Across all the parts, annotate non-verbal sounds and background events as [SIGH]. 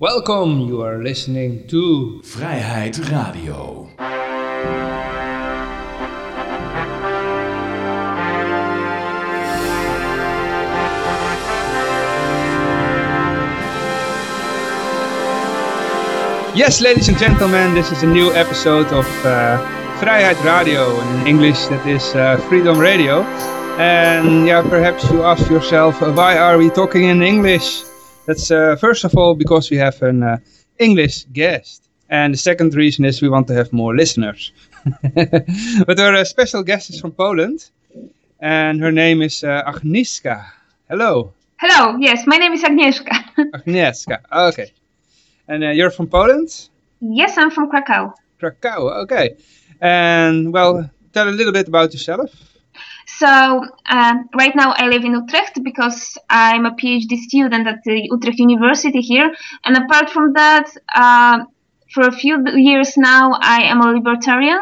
Welcome, you are listening to Vrijheid Radio. Yes, ladies and gentlemen, this is a new episode of uh, Vrijheid Radio, and in English that is uh, Freedom Radio. And yeah, perhaps you ask yourself, uh, why are we talking in English? That's uh, first of all because we have an uh, English guest. And the second reason is we want to have more listeners. [LAUGHS] but our uh, special guest is from Poland, and her name is uh, Agnieszka. Hello. Hello, yes, my name is Agnieszka. [LAUGHS] Agnieszka, okay. And uh, you're from Poland? yes, I'm from Krakow. Krakow, okay. And well, tell a little bit about yourself. So, uh, right now I live in Utrecht because I'm a PhD student at the Utrecht University here. And apart from that, uh, for a few years now, I am a libertarian,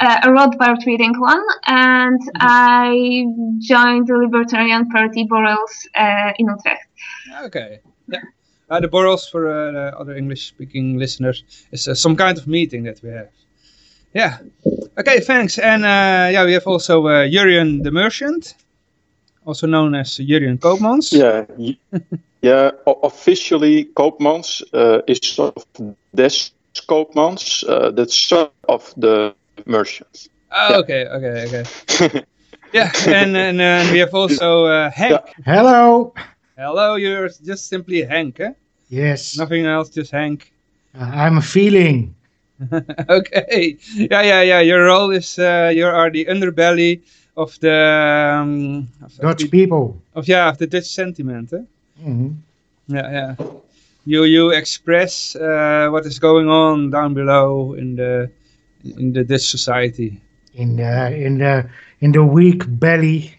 uh, a Rothbard reading one, and I joined the Libertarian Party Borrels uh, in Utrecht. Okay. Yeah. Uh, the Borrels, for uh, the other English-speaking listeners, is uh, some kind of meeting that we have. Yeah. Okay, thanks. And uh, yeah, we have also uh, Jurjen de Merchant, also known as Jurjen Koopmans. Yeah, yeah. o- Officially, Koopmans uh, is sort of Des Koopmans, uh, the son of the merchant. Oh, okay, okay, okay. [LAUGHS] yeah, and, and uh, we have also uh, Henk. Hello. Hello, you're just simply Henk, eh? Yes, Nothing else, just Henk. uh, I'm a feeling. [LAUGHS] okay. Yeah, yeah, yeah. Your role is uh, you are the underbelly of the um, of, Dutch the, people. of yeah of the Dutch sentiment. Eh? Mhm. Yeah, yeah. You you express uh, what is going on down below in the in the Dutch society. In the in the in the weak belly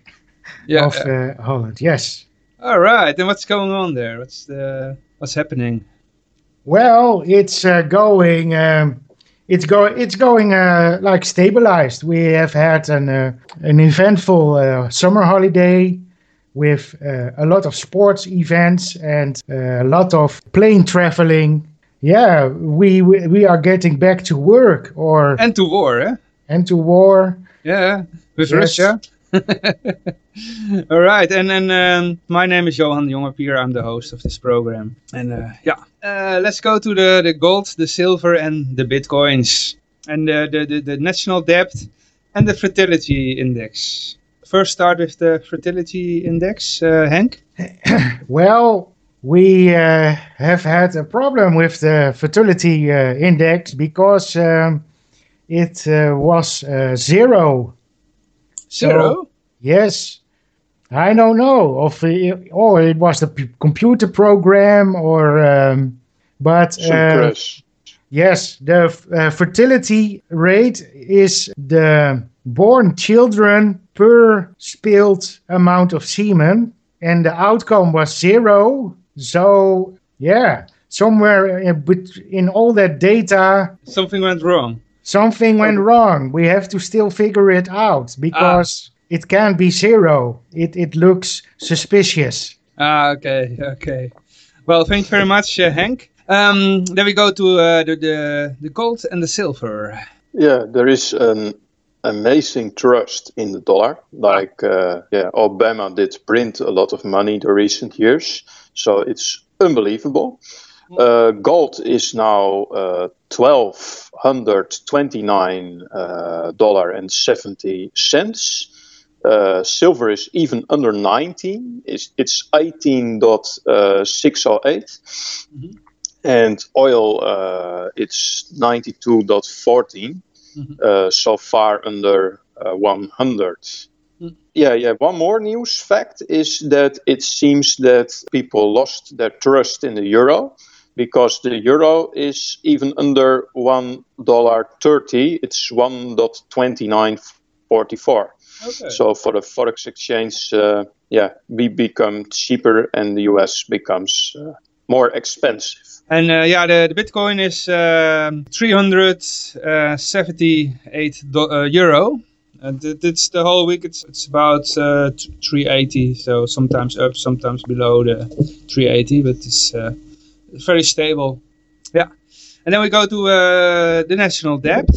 Yeah. of yeah. uh, Holland. Yes. All right. And what's going on there? What's the what's happening? Well, it's uh, going. Um, it's going. It's going uh, like stabilized. We have had an uh, an eventful uh, summer holiday with uh, a lot of sports events and uh, a lot of plane traveling. Yeah, we we we are getting back to work or And to war, eh? and to war. Yeah, with Yes. Russia. [LAUGHS] All right, and then um, my name is Johan Jongepier. I'm the host of this program. And uh, yeah, uh, let's go to the, the gold, the silver, and the bitcoins, and the, the, the, national debt and the fertility index. First, start with the fertility index, uh, Henk. [COUGHS] Well, we uh, have had a problem with the fertility uh, index because um, it uh, was uh, zero. Zero. Yes, I don't know of or it was the p- computer program or um, but uh, yes, the f- uh, fertility rate is the born children per spilled amount of semen, and the outcome was zero. So yeah, somewhere in, in all that data, Something went wrong. Something went wrong. We have to still figure it out because it can't be zero. It it looks suspicious. Ah, okay, okay. Well, thank you very much, uh, Henk. Um, then we go to uh, the, the the gold and the silver. Yeah, there is an amazing trust in the dollar. Like, uh, yeah, Obama did print a lot of money the recent years, so it's unbelievable. Uh, gold is now uh, twelve hundred twenty nine dollar and seventy cents. Uh, silver is even under 19. It's, it's 18.608. And oil, uh, it's 92.14. Mhm. Uh, so far under uh, 100. Mm. Yeah, yeah. One more news fact is that it seems that people lost their trust in the euro because the euro is even under one dollar thirty. It's one dot twenty nine forty four. Okay. So for the forex exchange, uh, yeah, we become cheaper and the US becomes uh, more expensive. And uh, yeah, the, the Bitcoin is um 378 do- uh, euro. And it, it's the whole week. It's it's about uh, t- 380. So sometimes up, sometimes below the 380. But it's uh, very stable. Yeah. And then we go to uh, the national debt.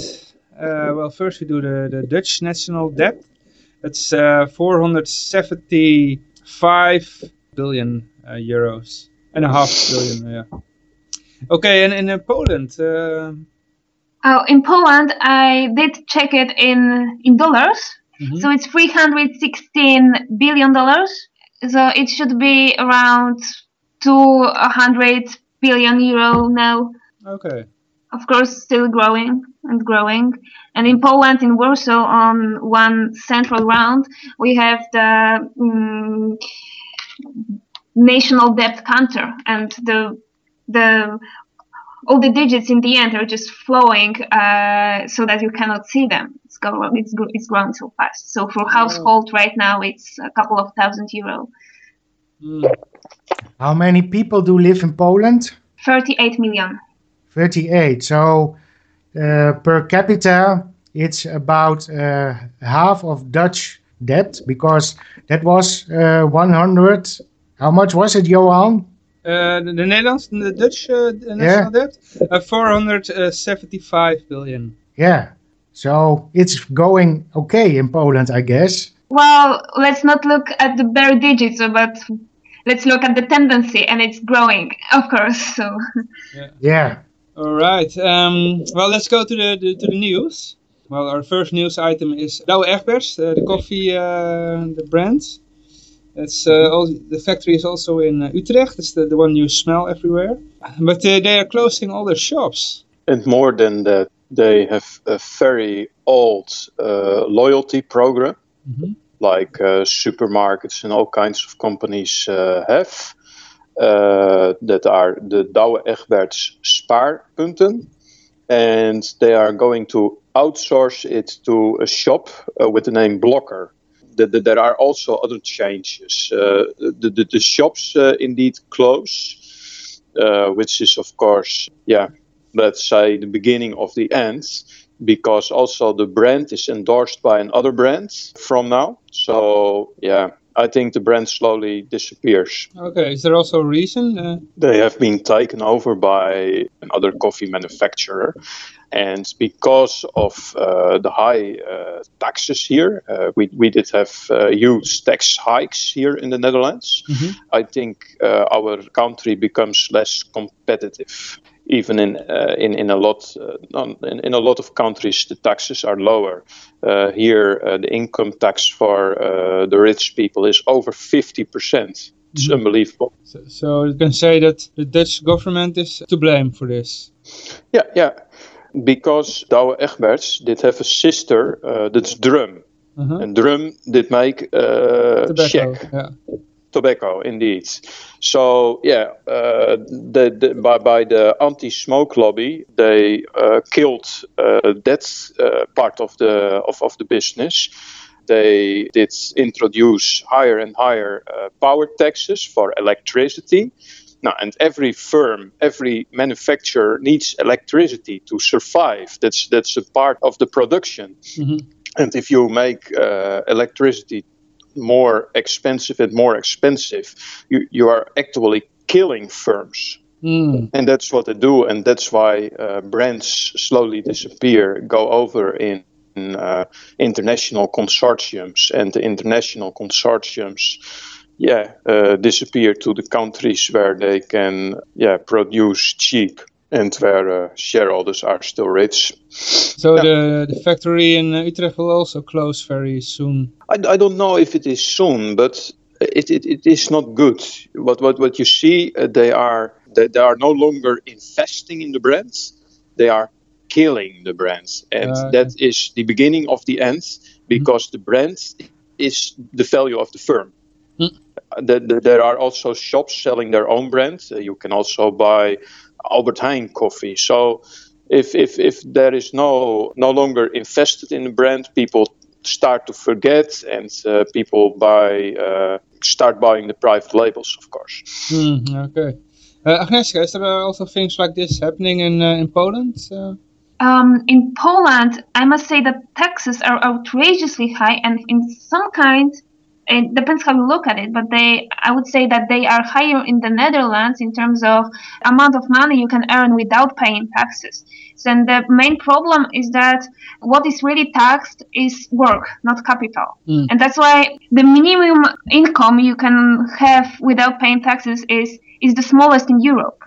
Uh, well, first we do the, the Dutch national debt. It's uh, 475 billion uh, euros and a half billion. Yeah. Okay, and in Poland. Uh, oh, in Poland, I did check it in in dollars. Mm -hmm. So it's 316 billion dollars. So it should be around 200 billion euro now. Okay. Of course, still growing and growing. And in Poland, in Warsaw, on one central round, we have the um, national debt counter, and the the all the digits in the end are just flowing uh, so that you cannot see them. It's, go, it's, it's growing so fast. So for household right now, it's a couple of thousand euro. Mm. How many people do live in Poland? 38 million. 38. So uh, per capita, it's about uh, half of Dutch debt because that was uh, 100. How much was it, Johan? Uh, the, the Netherlands, the Dutch uh, national yeah. debt, uh, 475 billion. Yeah, so it's going okay in Poland, I guess. Well, let's not look at the bare digits, but let's look at the tendency, and it's growing, of course. So. Yeah. yeah. All right. Um, well, let's go to the, the, to the news. Well, our first news item is Douwe Egberts, uh, the coffee, uh, the brand. It's uh, all, the factory is also in uh, Utrecht. It's the, the one you smell everywhere. But uh, they are closing all their shops. And more than that, they have a very old uh, loyalty program, mm -hmm. Like uh, supermarkets and all kinds of companies uh, have. that are the Douwe Egberts spaarpunten. And they are going to outsource it to a shop with the name Blokker the, there are also other changes. Uh, the, the, the, shops uh, indeed close, uh, which is, of course, yeah, let's say the beginning of the end, because also the brand is endorsed by another brand from now. So, yeah, I think the brand slowly disappears. Okay, is there also a reason? Uh... They have been taken over by another coffee manufacturer. And because of uh, the high uh, taxes here, uh, we, we did have uh, huge tax hikes here in the Netherlands. Mm-hmm. I think uh, our country becomes less competitive even in uh, in in a lot uh, in, in, a lot of countries the taxes are lower. Uh, here, uh, the income tax for uh, the rich people is over fifty percent. It's mm-hmm. unbelievable. So, so, you can say that the Dutch government is to blame for this. Yeah, yeah, because Douwe Egberts did have a sister uh, that's Drum. Uh-huh. And Drum did make uh, Tobacco, yeah tobacco indeed so yeah uh, the, the, by, by the anti-smoke lobby they uh, killed uh, that uh, part of the of, of the business they did introduce higher and higher uh, power taxes for electricity now, and every firm, every manufacturer needs electricity to survive. That's that's a part of the production. Mm-hmm. And if you make uh, electricity more expensive and more expensive, you, you are actually killing firms. Mm. And that's what they do, and that's why uh, brands slowly disappear, go over in, in uh, international consortiums, and the international consortiums, yeah, uh, disappear to the countries where they can, yeah, produce cheap and where uh, shareholders are still rich. So yeah. the, the factory in Utrecht will also close very soon? I, I don't know if it is soon, but it, it, it is not good. What, what, what you see, uh, they, are, they, they are no longer investing in the brands, they are killing the brands. And uh, that is the beginning of the end because mm-hmm. the brand is the value of the firm. Mm. The, the, there are also shops selling their own brands. Uh, you can also buy Albert Heijn coffee. So if, if, if there is no, no longer invested in the brand, people start to forget and uh, people buy uh, start buying the private labels, of course. Mm, okay. Uh, Agnieszka, is there also things like this happening in, uh, in Poland? Uh? Um, in Poland, I must say that taxes are outrageously high and in some kind it depends how you look at it, but they, I would say that they are higher in the Netherlands in terms of amount of money you can earn without paying taxes. So the main problem is that what is really taxed is work, not capital. Mm. And that's why the minimum income you can have without paying taxes is, is the smallest in Europe.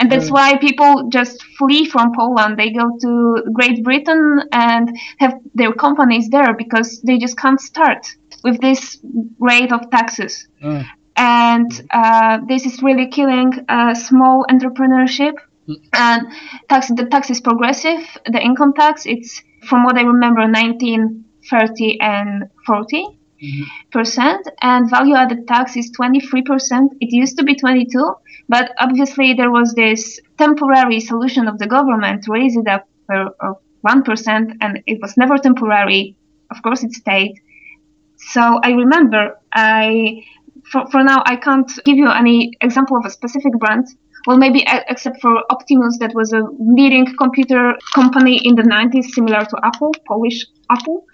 And that's Mm. why people just flee from Poland. They go to Great Britain and have their companies there because they just can't start with this rate of taxes. Uh, And uh, this is really killing uh, small entrepreneurship. And tax, the tax is progressive. The income tax, it's from what I remember, 19, 30, and 40 percent, and value added tax is 23 percent. It used to be 22, but obviously there was this temporary solution of the government to raise it up for one percent, and it was never temporary. Of course, it stayed. So I remember I, for, for now, I can't give you any example of a specific brand. Well, maybe except for Optimus, that was a leading computer company in the 90s, similar to Apple, Polish Apple.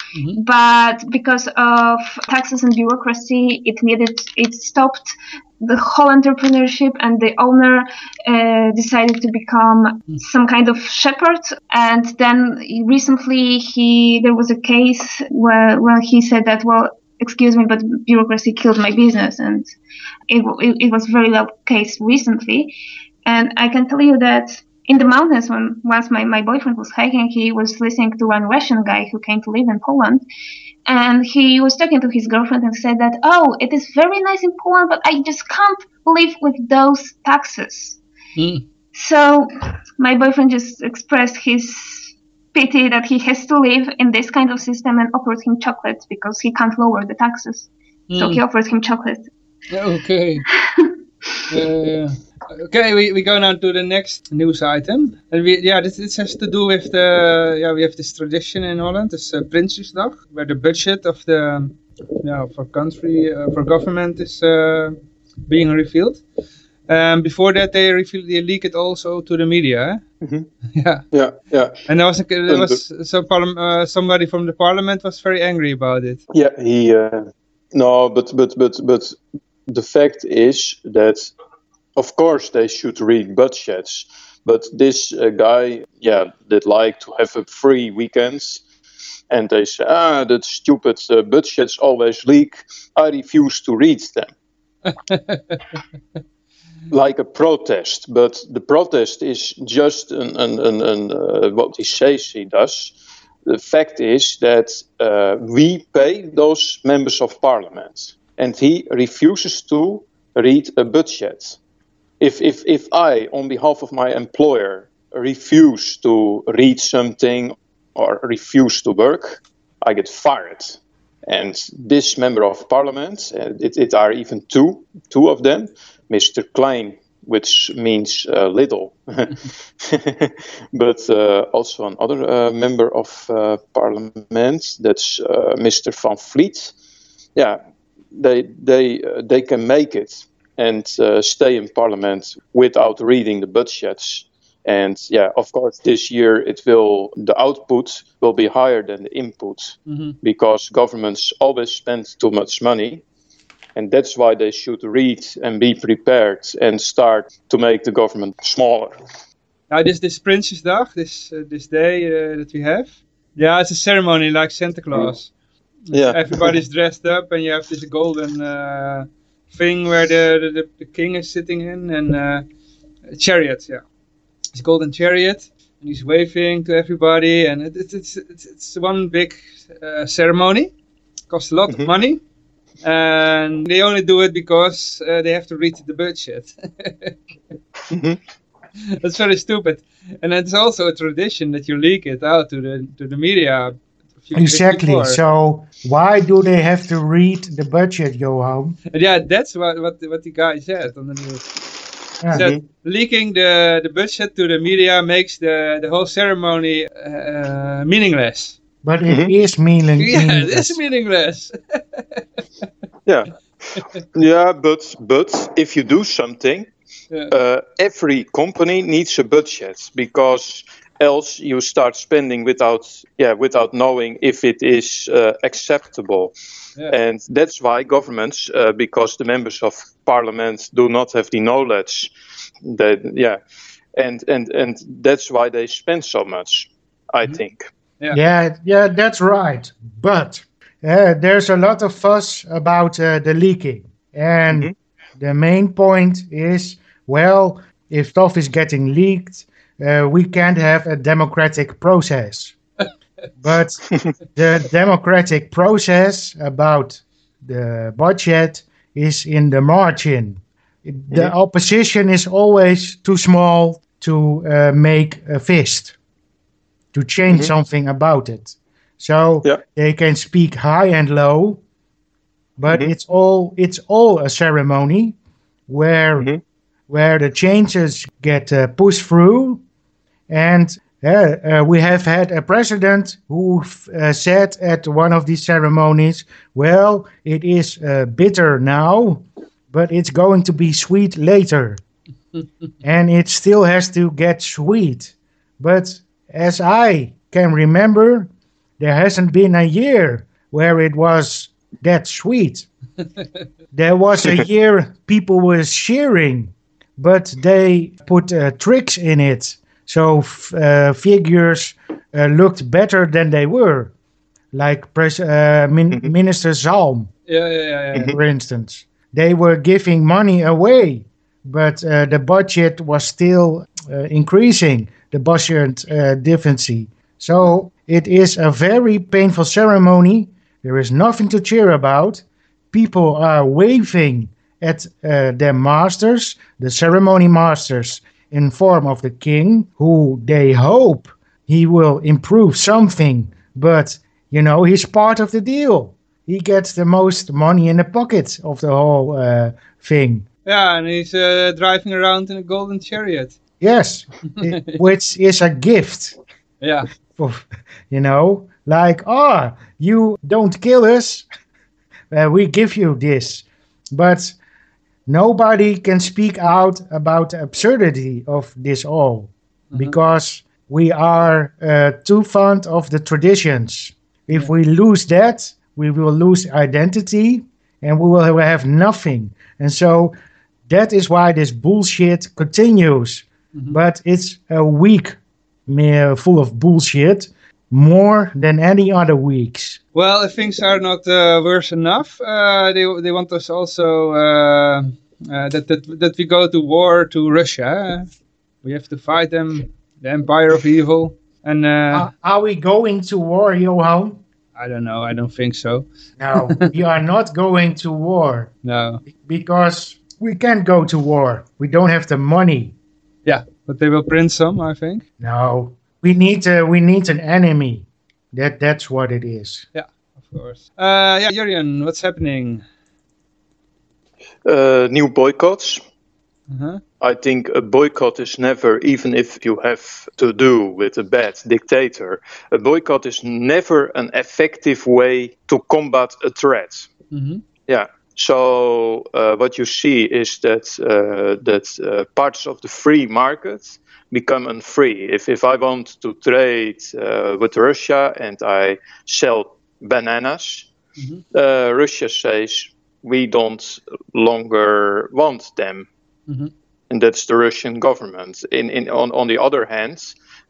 But because of taxes and bureaucracy, it needed, it stopped the whole entrepreneurship, and the owner uh, decided to become some kind of shepherd. And then recently, he there was a case where where he said that well excuse me, but bureaucracy killed my business. And it, it, it was very low case recently. And I can tell you that in the mountains, when once my, my boyfriend was hiking, he was listening to one Russian guy who came to live in Poland. And he was talking to his girlfriend and said that, oh, it is very nice in Poland, but I just can't live with those taxes. mm. So my boyfriend just expressed his pity that he has to live in this kind of system and offered him chocolates because he can't lower the taxes. So Mm. he offered him chocolate. Okay. [LAUGHS] Uh, okay, we, we go now to the next news item. And we, yeah, this, this has to do with the, yeah, we have this tradition in Holland, this uh, Prinsjesdag, where the budget of the, yeah, for country, uh, for government is uh, being revealed. Um, before that, they revealed, they leak it also to the media. eh? Mhm. [LAUGHS] Yeah, Yeah, yeah, and there was, a, there was some uh, somebody from the parliament was very angry about it. yeah. He uh, no, but but but but the fact is that of course they should read budgets, but this uh, guy, yeah, that like to have a free weekends. And they say, ah, that stupid uh, budgets always leak. I refuse to read them. [LAUGHS] like a protest, but the protest is just an, an, an, an uh, what he says he does. The fact is that uh, we pay those members of parliament, and he refuses to read a budget. If, if, if I, on behalf of my employer, refuse to read something or refuse to work, I get fired. And this member of parliament, uh, it, it are even two, two of them, Mr. Klein, which means uh, little, [LAUGHS] but uh, also another uh, member of uh, parliament, that's uh, Mr. Van Vliet. Yeah, they they uh, they can make it and uh, stay in parliament without reading the budgets. And yeah, of course, this year it will the output will be higher than the input hmm because governments always spend too much money. And that's why they should read and be prepared and start to make the government smaller. Now this this Prinsjesdag, this uh, this day uh, that we have. Yeah, it's a ceremony like Santa Claus. Yeah. [LAUGHS] Everybody's dressed up, and you have this golden uh, thing where the, the the king is sitting in, and uh, a chariot. Yeah, this golden chariot, and he's waving to everybody, and it, it, it's it's it's one big uh, ceremony. Costs a lot of Mhm. money. And they only do it because uh, they have to read the budget. Mhm. [LAUGHS] That's very stupid. And it's also a tradition that you leak it out to the to the media. a few days Exactly. before. So why do they have to read the budget, Johan? And yeah, that's what what the, what the guy said on the news. Yeah. Said leaking the the budget to the media makes the the whole ceremony uh, meaningless. But it Mhm. is meaning. [LAUGHS] Yeah, it meaningless. [LAUGHS] Yeah. yeah, but but if you do something, Yeah. uh, every company needs a budget because else you start spending without yeah without knowing if it is uh, acceptable Yeah. and that's why governments uh, because the members of parliament do not have the knowledge that yeah and and and that's why they spend so much i think Yeah. Yeah, yeah, that's right. But uh, there's a lot of fuss about uh, the leaking. And Mhm. the main point is well, if stuff is getting leaked, uh, we can't have a democratic process. [LAUGHS] but the democratic process about the budget is in the margin. The Mhm. opposition is always too small to uh, make a fist, to change Mhm. something about it. So Yeah. they can speak high and low, but Mhm. it's all it's all a ceremony where Mhm. where the changes get uh, pushed through, and uh, uh, we have had a president who f- uh, said at one of these ceremonies, "Well, it is uh, bitter now, but it's going to be sweet later." [LAUGHS] and it still has to get sweet. But as I can remember, there hasn't been a year where it was that sweet. [LAUGHS] there was a [LAUGHS] year people were cheering, but they put uh, tricks in it. So f- uh, figures uh, looked better than they were, like Pres- uh, Min- Mhm. Minister Zalm Yeah, yeah, yeah, yeah. for instance. They were giving money away, but uh, the budget was still uh, increasing, the budget uh, deficit. So it is a very painful ceremony. There is nothing to cheer about. People are waving at uh, their masters, the ceremony masters, in form of the king, who they hope he will improve something. But you know, he's part of the deal he gets the most money in the pocket of the whole uh, thing. Yeah, and he's uh, driving around in a golden chariot. Yes, i- [LAUGHS] which is a gift Yeah, for, you know, like, oh, you don't kill us, uh, we give you this. But nobody can speak out about the absurdity of this all Mhm. because we are uh, too fond of the traditions. If Yeah. we lose that, we will lose identity and we will have nothing. And so that is why this bullshit continues. Mhm. But it's a week mere full of bullshit more than any other weeks. Well, if things are not uh, worse enough, uh, they they want us also uh, uh, that that that we go to war to Russia. We have to fight them, the empire of evil, and uh, Are- are we going to war, Johan? I don't know. I don't think so. No, we are not going to war [LAUGHS] No. because we can't go to war. We don't have the money. Yeah, but they will print some, I think. No, we need uh, we need an enemy. That that's what it is. Yeah, of course. Uh, yeah, Jurjen, what's happening? uh, new boycotts Uh-huh. I think a boycott is never, even if you have to do with a bad dictator, a boycott is never an effective way to combat a threat. hmm Yeah. So uh, what you see is that uh, that uh, parts of the free market become unfree. If if I want to trade uh, with Russia and I sell bananas, Mhm. uh, Russia says we don't longer want them Mhm. and that's the Russian government. In, in on, on the other hand,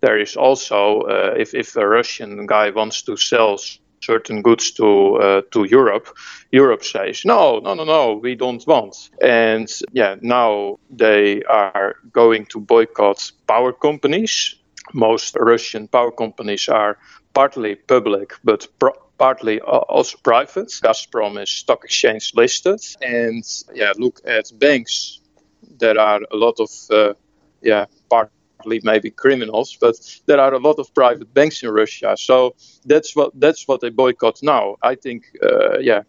there is also uh, if if a Russian guy wants to sell certain goods to uh, to Europe, Europe says no, no, no, no, we don't want. And yeah, now they are going to boycott power companies. Most Russian power companies are partly public, but pro- partly also private. Gazprom is stock exchange listed, and yeah, look at banks there are a lot of uh, yeah partly maybe criminals but there are a lot of private banks in russia. So that's what that's what they boycott now. I think uh, yeah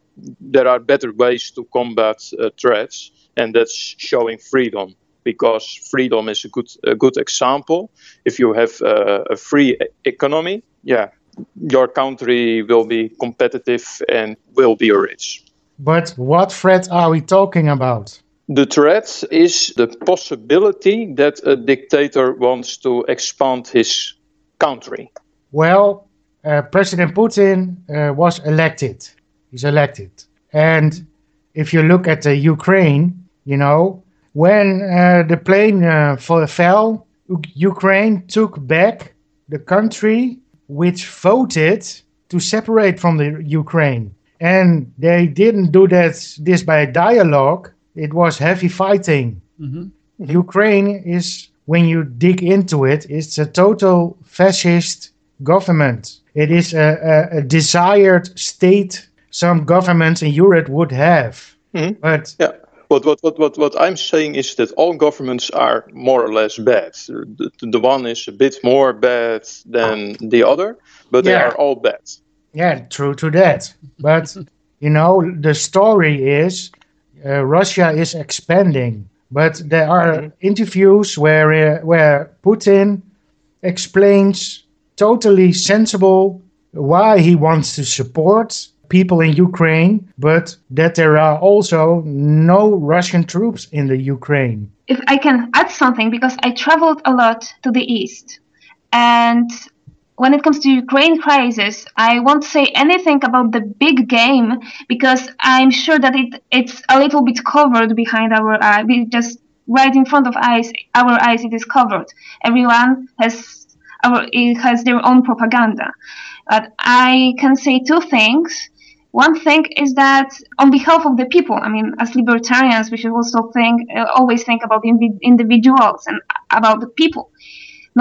there are better ways to combat uh, threats and that's showing freedom because freedom is a good a good example. If you have uh, a free economy yeah your country will be competitive and will be rich. But what threat are we talking about? The threat is the possibility that a dictator wants to expand his country? Well, uh, President Putin uh, was elected. He's elected. And if you look at the Ukraine, you know, when uh, the plane uh, fell, Ukraine took back the country which voted to separate from the Ukraine. And they didn't do that this by dialogue. It was heavy fighting. Mm-hmm. Ukraine is, when you dig into it, it's a total fascist government. It is a, a, a desired state some governments in Europe would have. Mm-hmm. But yeah. What, what, what, what, what I'm saying is that all governments are more or less bad. The, the one is a bit more bad than the other, but yeah. they are all bad. Yeah, true to that. But, [LAUGHS] you know, the story is uh, Russia is expanding. But there are mm-hmm. interviews where, uh, where Putin explains totally sensible why he wants to support people in Ukraine, but that there are also no Russian troops in the Ukraine. If I can add something, because I traveled a lot to the east, and when it comes to Ukraine crisis, I won't say anything about the big game because I'm sure that it it's a little bit covered behind our eye. We just right in front of eyes, our eyes, it is covered. Everyone has our it has their own propaganda. But I can say two things. One thing is that on behalf of the people, I mean, as libertarians, we should also think, uh, always think about individuals and about the people.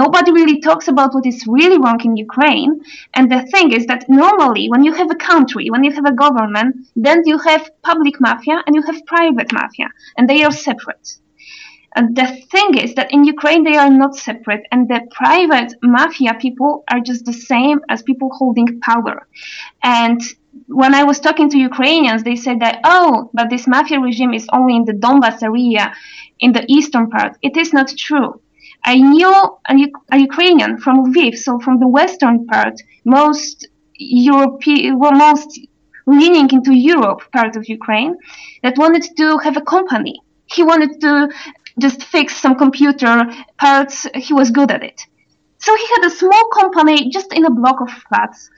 Nobody really talks about what is really wrong in Ukraine. And the thing is that normally, when you have a country, when you have a government, then you have public mafia and you have private mafia, and they are separate. And the thing is that in Ukraine they are not separate, and the private mafia people are just the same as people holding power. And when I was talking to Ukrainians, they said that, oh, but this mafia regime is only in the Donbas area, in the eastern part. It is not true. I knew a, Ukrainian from Lviv, so from the western part, most European, well, most leaning into Europe part of Ukraine, that wanted to have a company. He wanted to just fix some computer parts. He was good at it. So he had a small company just in a block of flats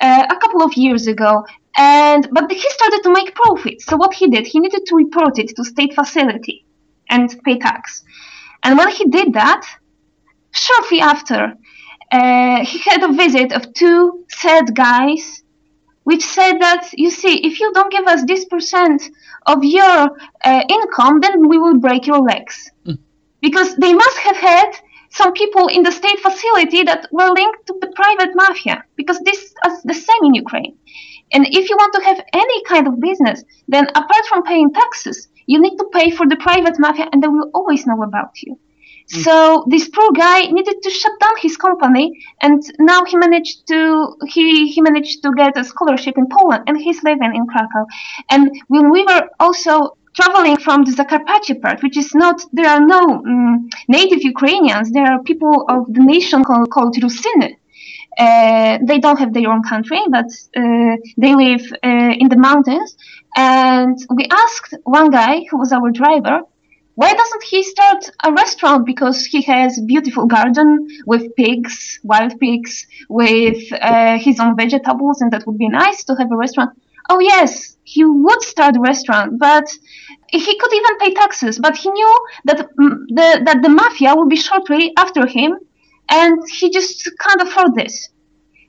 uh, a couple of years ago. And but he started to make profit. So what he did, he needed to report it to state facility and pay tax. And when he did that, shortly after, uh, he had a visit of two sad guys, which said that you see, if you don't give us this percent of your uh, income, then we will break your legs. Mm. Because they must have had some people in the state facility that were linked to the private mafia, because this is the same in Ukraine. And if you want to have any kind of business, then apart from paying taxes, you need to pay for the private mafia and they will always know about you. Mm. So this poor guy needed to shut down his company and now he managed to he he managed to get a scholarship in Poland and he's living in Krakow. And when we were also traveling from the Zakarpattia part, which is not, there are no um, native Ukrainians, there are people of the nation called, called. Uh, they don't have their own country, but uh, they live uh, in the mountains. And we asked one guy who was our driver, why doesn't he start a restaurant? Because he has a beautiful garden with pigs, wild pigs, with uh, his own vegetables, and that would be nice to have a restaurant. Oh yes, he would start a restaurant, but he could even pay taxes, but he knew that mm, the that the mafia would be shortly after him, and he just can't afford this.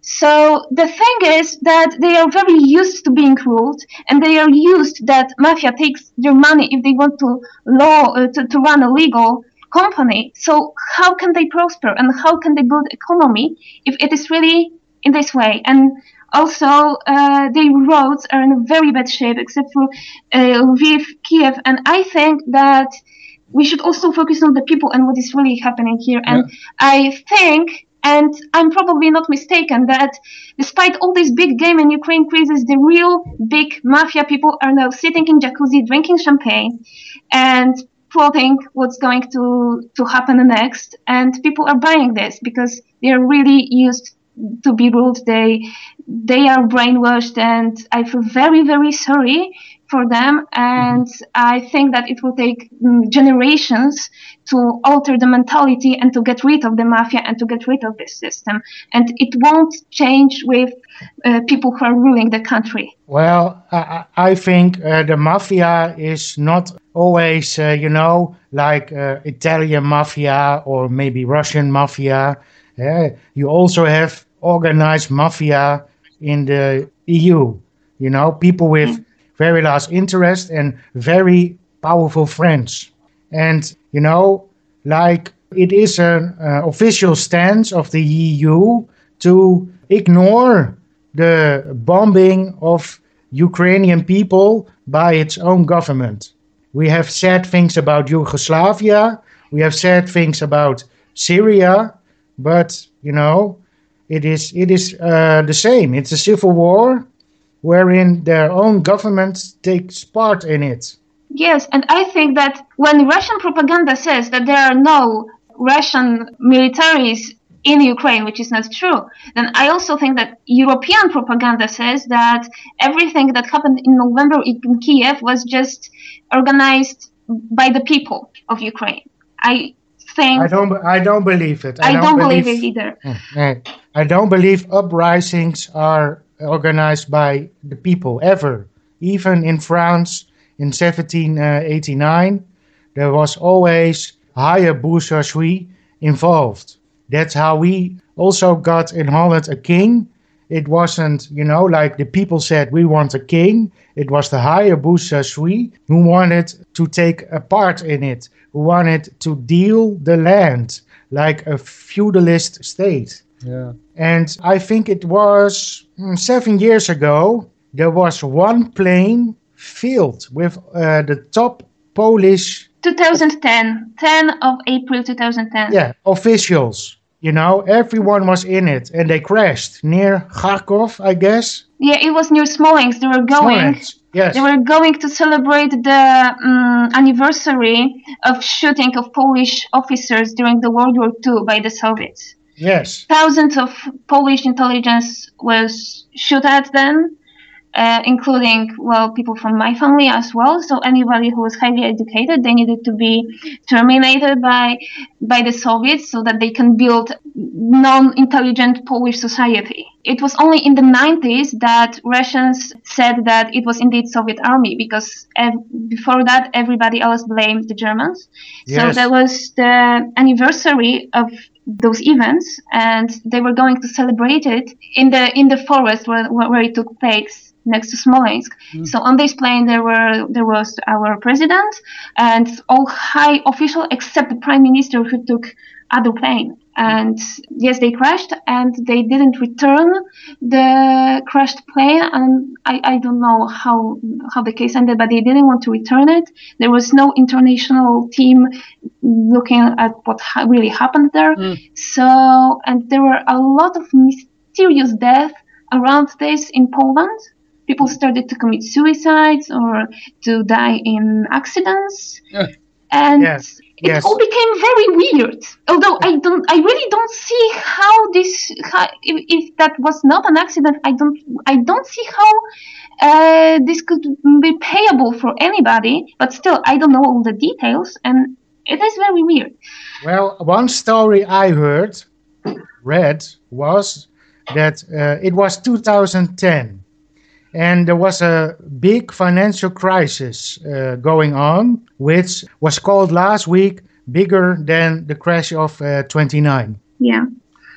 So the thing is that they are very used to being ruled, and they are used that mafia takes their money if they want to law uh, to, to run a legal company. So how can they prosper and how can they build economy if it is really in this way? And also, uh, the roads are in a very bad shape, except for uh, Lviv, Kiev, and I think that we should also focus on the people and what is really happening here. And yeah. I think, and I'm probably not mistaken, that despite all this big game in Ukraine crisis, the real big mafia people are now sitting in jacuzzi, drinking champagne, and plotting what's going to to happen next. And people are buying this because they are really used to be ruled. They they are brainwashed, and I feel very very sorry for them, and I think that it will take mm, generations to alter the mentality and to get rid of the mafia and to get rid of this system. And it won't change with uh, people who are ruling the country. Well, I, I think uh, the mafia is not always, uh, you know, like uh, Italian mafia or maybe Russian mafia. You also have organized mafia in the EU. You know, people with very large interest and very powerful friends. And, you know, like it is an uh, official stance of the EU to ignore the bombing of Ukrainian people by its own government. We have said things about Yugoslavia, we have said things about Syria, but you know, it is it is uh, the same. It's a civil war wherein their own government takes part in it. Yes, and I think that when Russian propaganda says that there are no Russian militaries in Ukraine, which is not true, then I also think that European propaganda says that everything that happened in November in Kiev was just organized by the people of Ukraine. I think I don't I don't believe it. I, don't, don't believe, believe, it either. [LAUGHS] I don't believe uprisings are organized by the people ever. Even in France in 1789, there was always higher bourgeoisie involved. That's how we also got in Holland a king. It wasn't, you know, like the people said, we want a king. It was the higher bourgeoisie who wanted to take a part in it, who wanted to deal the land like a feudalist state. Yeah. And I think it was mm, seven years ago, there was one plane filled with uh, the top Polish 2010, 10 of April 2010. Yeah, officials. You know, everyone was in it, and they crashed near Kharkov, I guess. Yeah, it was near Smolensk. They were going. Smolensk, yes. They were going to celebrate the um, anniversary of shooting of Polish officers during the World War II by the Soviets. Yes. Thousands of Polish intelligence was shot at then uh, including well people from my family as well. So anybody who was highly educated, they needed to be terminated by by the Soviets so that they can build non-intelligent Polish society. It was only in the 90s that Russians said that it was indeed Soviet army because ev- before that everybody else blamed the Germans. Yes. So that was the anniversary of those events and they were going to celebrate it in the in the forest where, where it took place next to Smolensk. Mm. So on this plane there were there was our president and all high official except the prime minister who took other plane. And yes, they crashed and they didn't return the crashed plane. And I, I don't know how how the case ended, but they didn't want to return it. There was no international team looking at what ha- really happened there. Mm. So and there were a lot of mysterious deaths around this in Poland people started to commit suicides or to die in accidents. Yeah. And Yes, it yes. all became very weird. Although I don't, I really don't see how this, how, if, if that was not an accident, I don't, I don't see how uh, this could be payable for anybody. But still, I don't know all the details, and it is very weird. Well, one story I heard, read, was that uh, it was 2010 and there was a big financial crisis uh, going on, which was called last week bigger than the crash of uh, 29. Yeah.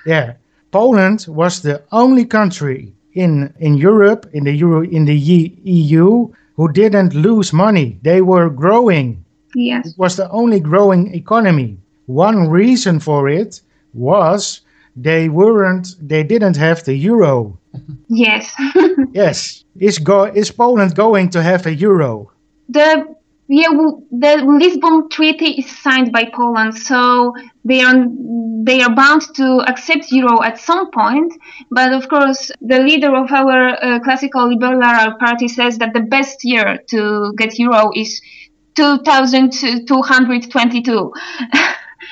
Yeah. Poland was the only country in, in Europe, in the Euro, in the EU, who didn't lose money. They were growing. Yes. It was the only growing economy. One reason for it was they weren't they didn't have the euro. Yes. [LAUGHS] Yes. Is go is Poland going to have a euro? the yeah, the Lisbon Treaty is signed by Poland, so they are they are bound to accept euro at some point. But of course, the leader of our uh, classical liberal party says that the best year to get euro is 2222. [LAUGHS]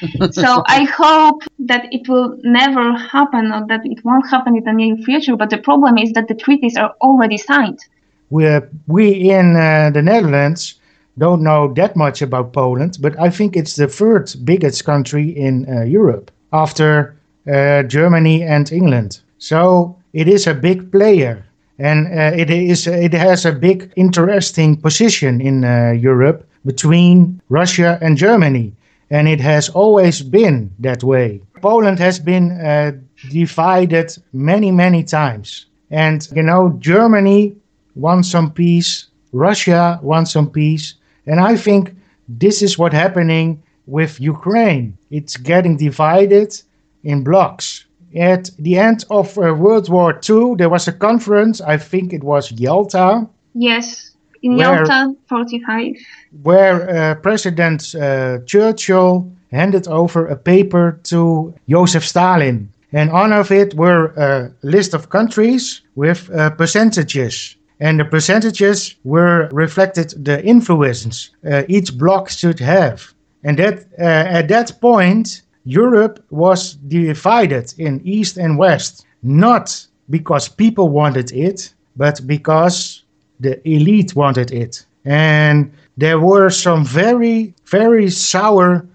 [LAUGHS] so I hope that it will never happen or that it won't happen in the near future. But the problem is that the treaties are already signed. we we in uh, the Netherlands don't know that much about Poland, but I think it's the third biggest country in uh, Europe after uh, Germany and England. So it is a big player, and uh, it is it has a big interesting position in uh, Europe between Russia and Germany, and it has always been that way. Poland has been uh, divided many many times, and you know Germany wants some peace, Russia wants some peace, and I think this is what's happening with Ukraine. It's getting divided in blocks. At the end of uh, World War II, there was a conference, I think it was Yalta. Yes, in where, Yalta, 45. Where uh, President uh, Churchill handed over a paper to Joseph Stalin. And on of it were a list of countries with uh, percentages. And the percentages were reflected the influence uh, each bloc should have. And that uh, at that point, Europe was divided in East and West, not because people wanted it, but because the elite wanted it. And there were some very, very sour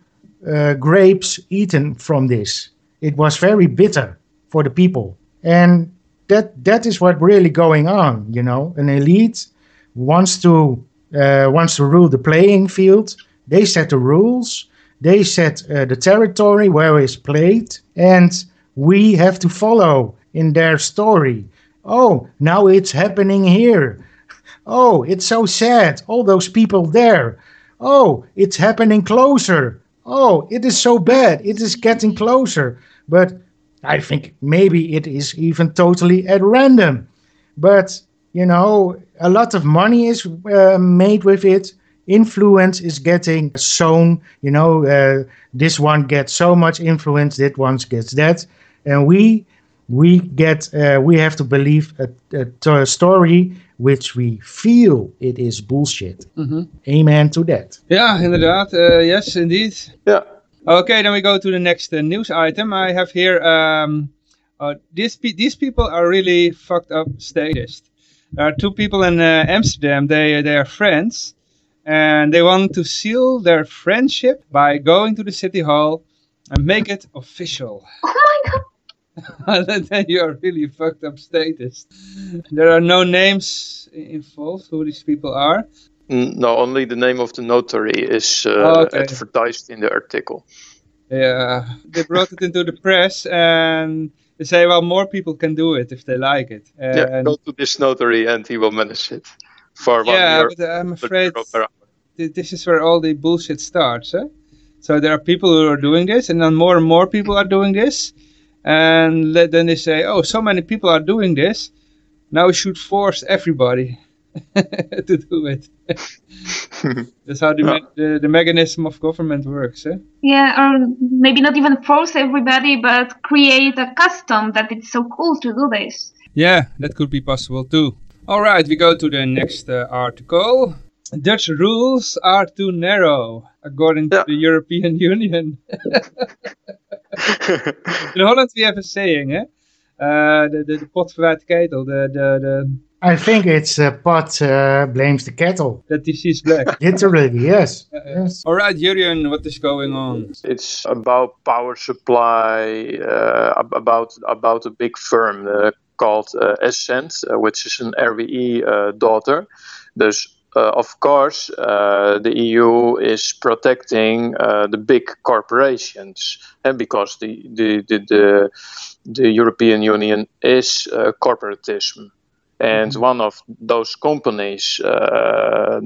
uh, grapes eaten from this. It was very bitter for the people. And that that is what really going on, you know. An elite wants to uh, wants to rule the playing field. They set the rules they set uh, the territory where it's played, and we have to follow in their story. Oh, now it's happening here. Oh, it's so sad. All those people there. Oh, it's happening closer. Oh, it is so bad. It is getting closer. But I think maybe it is even totally at random. But, you know, a lot of money is uh, made with it influence is getting shown. You know, uh, this one gets so much influence, that one gets that, and we we get uh, we have to believe a, a, story which we feel it is bullshit. Mm-hmm. Amen to that. Yeah, inderdaad. Uh, yes, indeed. Yeah. Okay, then we go to the next uh, news item. I have here. Um, uh, these pe- these people are really fucked up statists. There are two people in uh, Amsterdam. They they are friends, and they want to seal their friendship by going to the city hall and make it official. Oh my god! [LAUGHS] then you are really fucked up status. There are no names involved who these people are. No, only the name of the notary is uh, okay. advertised in the article. Yeah, they brought it into the press and they say, well, more people can do it if they like it. And yeah, go to this notary and he will manage it for one yeah, year. but I'm afraid this is where all the bullshit starts. Eh? So there are people who are doing this, and then more and more people are doing this, and then they say, "Oh, so many people are doing this. Now we should force everybody [LAUGHS] to do it." [LAUGHS] That's how the, me the, the mechanism of government works. Eh? Yeah, or maybe not even force everybody, but create a custom that it's so cool to do this. Yeah, that could be possible too. All right, we go to the next uh, article. Dutch rules are too narrow, according to the European [LAUGHS] Union. In Holland we have a saying, eh? Uh, the, the, the pot verwijt ketel. The, the, the... I think it's uh, pot uh, blames the kettle. That is she's black. Literally, yes. yes. All right, Jurjen, what is going on? It's about power supply, uh, about about a big firm, uh, called uh, Essent, uh, which is an RWE uh, daughter. Dus uh, of course, uh, the EU is protecting uh, the big corporations, and because the the the, the, the European Union is corporatism, and mm-hmm. one of those companies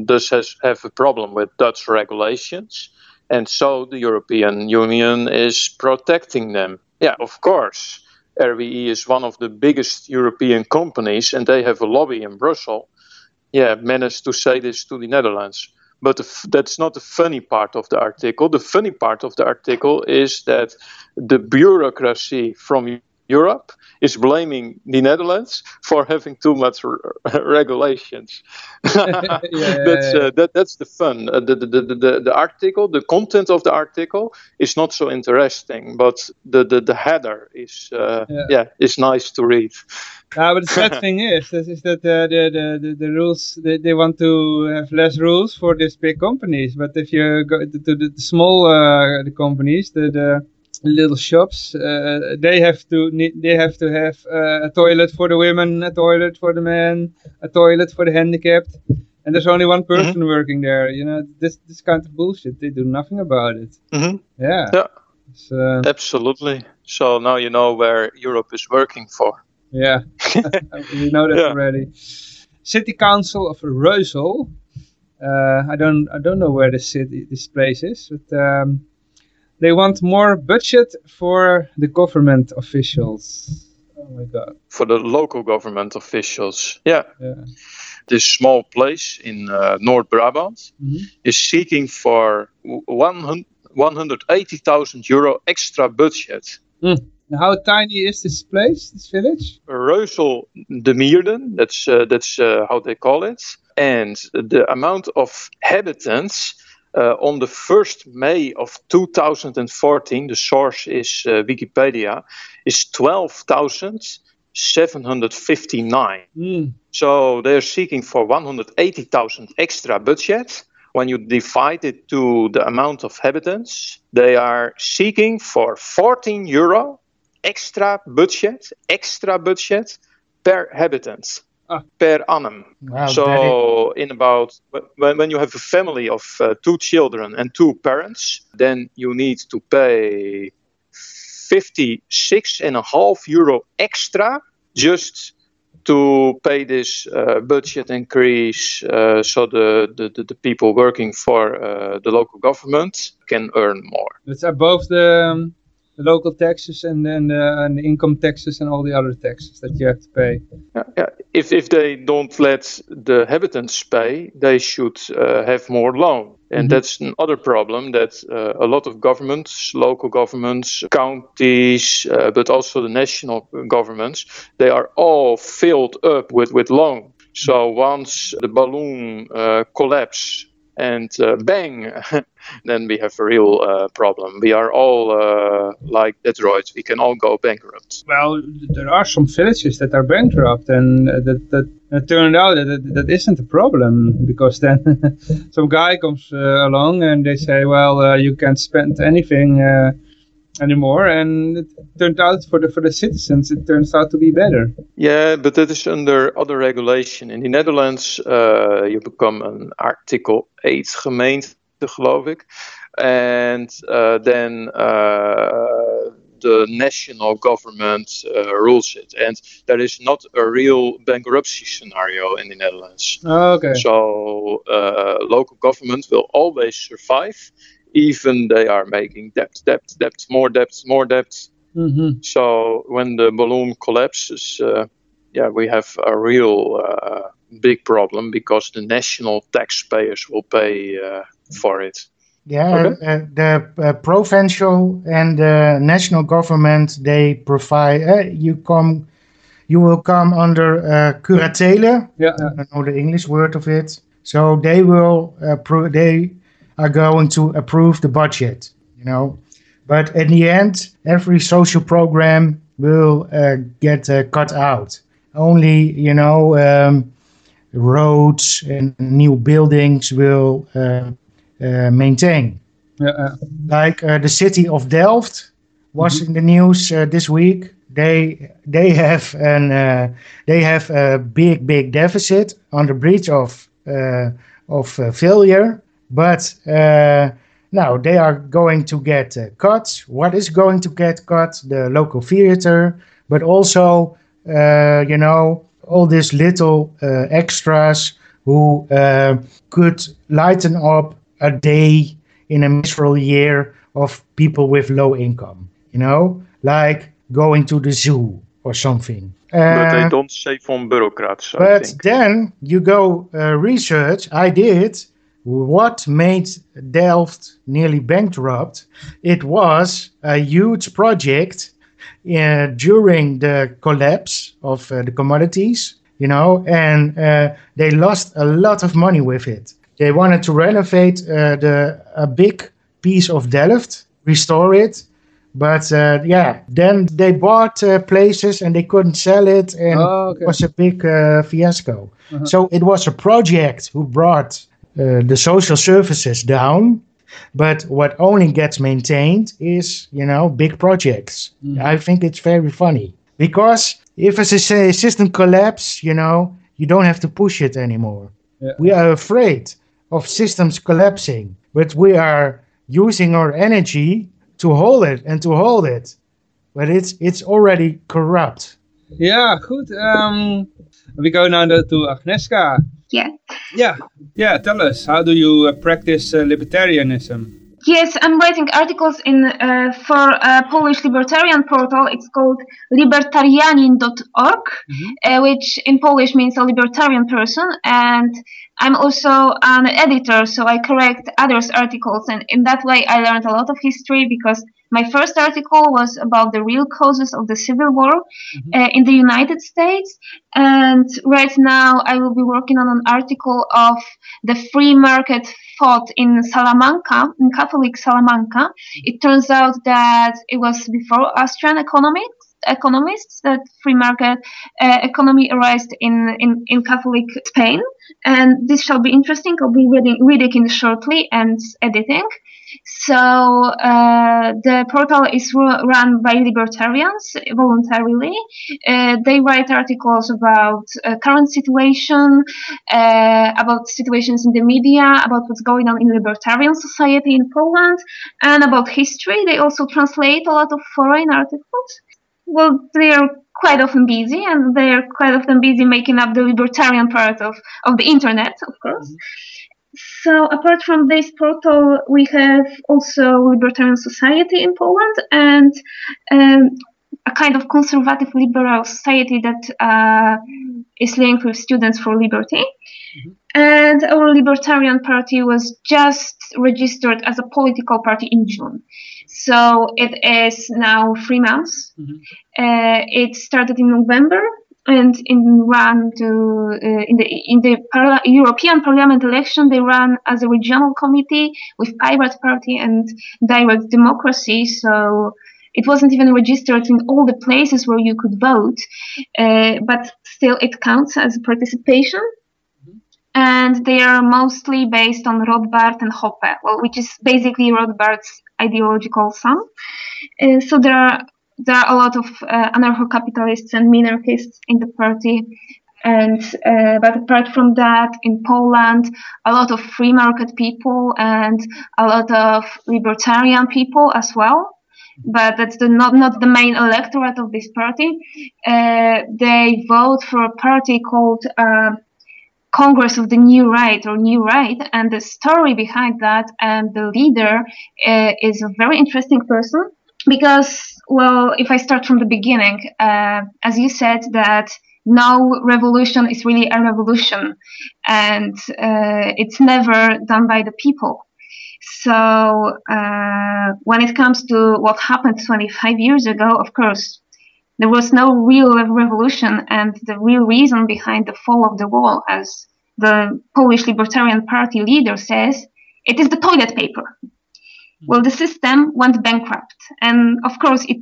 does has have a problem with Dutch regulations, and so the European Union is protecting them. Yeah, of course. RWE is one of the biggest European companies, and they have a lobby in Brussels. Yeah, managed to say this to the Netherlands. But the, that's not the funny part of the article. The funny part of the article is that the bureaucracy from Europe is blaming the Netherlands for having too much r- [LAUGHS] regulations. [LAUGHS] [LAUGHS] yeah, that's uh, that, that's the fun. Uh, the, the, the, the the article, the content of the article is not so interesting, but the the, the header is uh, Yeah. yeah. is nice to read. Yeah, but the sad thing is, is, that uh, the, the, the, the rules, they, they want to have less rules for these big companies. But if you go to, to the small uh, the companies, the, the little shops, uh, they have to need, they have to have uh, a toilet for the women, a toilet for the men, a toilet for the handicapped. And there's only one person working there. You know, this this kind of bullshit. They do nothing about it. hmm Yeah. Yeah. Uh, Absolutely. So now you know where Europe is working for. Yeah, [LAUGHS] [LAUGHS] we know that Yeah. already. City Council of Reusel. Uh, I don't, I don't know where this city, this place is, but um, they want more budget for the government officials. Oh my God! for the local government officials. Yeah, Yeah. this small place in uh, North Brabant Mhm. is seeking for 100 180,000 euro extra budget. Now, How tiny is this place, this village? Reusel de Mierden, that's, uh, that's uh, how they call it. And the amount of habitants uh, on the 1st May of 2014, the source is uh, Wikipedia, is 12,759. Hmm. So they're seeking for 180,000 extra budget. When you divide it to the amount of habitants, they are seeking for 14 euro extra budget, extra budget per habitant, Ah. per annum. Wow, so in about when, when you have a family of uh, two children and two parents, then you need to pay 56 and a half euro extra just to pay this uh, budget increase uh, so the, the, the, people working for uh, the local government can earn more. It's above the, um, the local taxes and then the, and the income taxes and all the other taxes that you have to pay. Yeah, yeah. If, if they don't let the habitants pay, they should uh, have more loan. And Mhm. that's another problem that uh, a lot of governments, local governments, counties, uh, but also the national governments, they are all filled up with, with loan. So once the balloon uh, collapse and uh, bang, [LAUGHS] then we have a real uh, problem. We are all uh, like Detroit. We can all go bankrupt. Well, there are some villages that are bankrupt, and uh, that that it turned out that that, that isn't a problem because then [LAUGHS] some guy comes uh, along and they say, well, uh, you can't spend anything anymore, and it turned out for the for the citizens, it turns out to be better. Yeah, but that is under other regulation. In the Netherlands, uh, you become an Article 8 gemeente, geloof ik. And uh, then uh, the national government uh, rules it. And there is not a real bankruptcy scenario in the Netherlands. Okay. So uh, local government will always survive, even they are making depth, depth, depth, more debt, more debt. hmm So when the balloon collapses, uh, yeah, we have a real uh, big problem because the national taxpayers will pay uh, for it. Yeah, Okay. uh, the uh, provincial and the national government they provide. Uh, you come, you will come under uh, curatele. Yeah. I don't know the English word of it. So they will approve. They are going to approve the budget. You know, but in the end, every social program will uh, get uh, cut out. Only you know, um, roads and new buildings will. Uh, uh, maintain. yeah, Like uh, the city of Delft was in the news uh, this week. They they have an uh, they have a big big deficit on the bridge of uh, of uh, failure, but uh, now they are going to get uh, cut. What is going to get cut? The local theater, but also uh, you know all these little uh, extras who uh, could lighten up a day in a miserable year of people with low income. You know, like going to the zoo or something. but they Uh, don't save on bureaucrats, but then you go uh, research. I did. What made Delft nearly bankrupt? It was a huge project uh, during the collapse of uh, the commodities, you know, and uh, they lost a lot of money with it. They wanted to renovate uh, the a big piece of Delft, restore it, but uh, yeah, then they bought uh, places and they couldn't sell it, and Oh, okay. it was a big uh, fiasco. Uh-huh. So it was a project who brought uh, the social services down, but what only gets maintained is you know big projects. Mhm. I think it's very funny because if a system collapse, you know you don't have to push it anymore. Yeah. We are afraid of systems collapsing, but we are using our energy to hold it and to hold it. But it's it's already corrupt. Yeah, goed. Um, we go now to Agnieszka. Yeah. Yeah, yeah. Tell us, how do you uh, practice uh, libertarianism? Yes, I'm writing articles in uh, for a Polish libertarian portal. It's called libertarianin.org, uh, which in Polish means a libertarian person. And I'm also an editor, so I correct others' articles. And in that way, I learned a lot of history because my first article was about the real causes of the Civil War uh, in the United States. And right now, I will be working on an article of the free market thought in Salamanca, in Catholic Salamanca. It turns out that it was before Austrian economics. Economists that free market uh, economy arose in, in, in Catholic Spain, and this shall be interesting. I'll be reading reading it shortly and editing. So uh, the portal is ru- run by libertarians voluntarily. Uh, they write articles about uh, current situation, uh, about situations in the media, about what's going on in libertarian society in Poland, and about history. They also translate a lot of foreign articles. Well, they are quite often busy, and they are quite often busy making up the libertarian part of, of the internet, of course. So apart from this portal, we have also Libertarian Society in Poland and um, a kind of conservative liberal society that uh, is linked with Students for Liberty. And our Libertarian Party was just registered as a political party in June. So it is now three months. Uh, it started in November and in run to uh, in the in the parla- European Parliament election they ran as a regional committee with Pirate Party and direct democracy. So it wasn't even registered in all the places where you could vote, uh, but still it counts as participation. And they are mostly based on Rothbard and Hoppe, well, which is basically Rothbard's ideological son. Uh, so there are there are a lot of uh, anarcho-capitalists and minarchists in the party. And uh, but apart from that, in Poland, a lot of free market people and a lot of libertarian people as well. But that's the, not not the main electorate of this party. Uh, they vote for a party called uh, Congress of the New Right or New Right, and the story behind that and the leader uh, is a very interesting person because well if i start from the beginning uh, as you said that no revolution is really a revolution and uh, it's never done by the people. So uh, when it comes to what happened 25 years ago of course there was no real revolution and the real reason behind the fall of the wall as the polish libertarian party leader says it is the toilet paper well, the system went bankrupt. And of course, it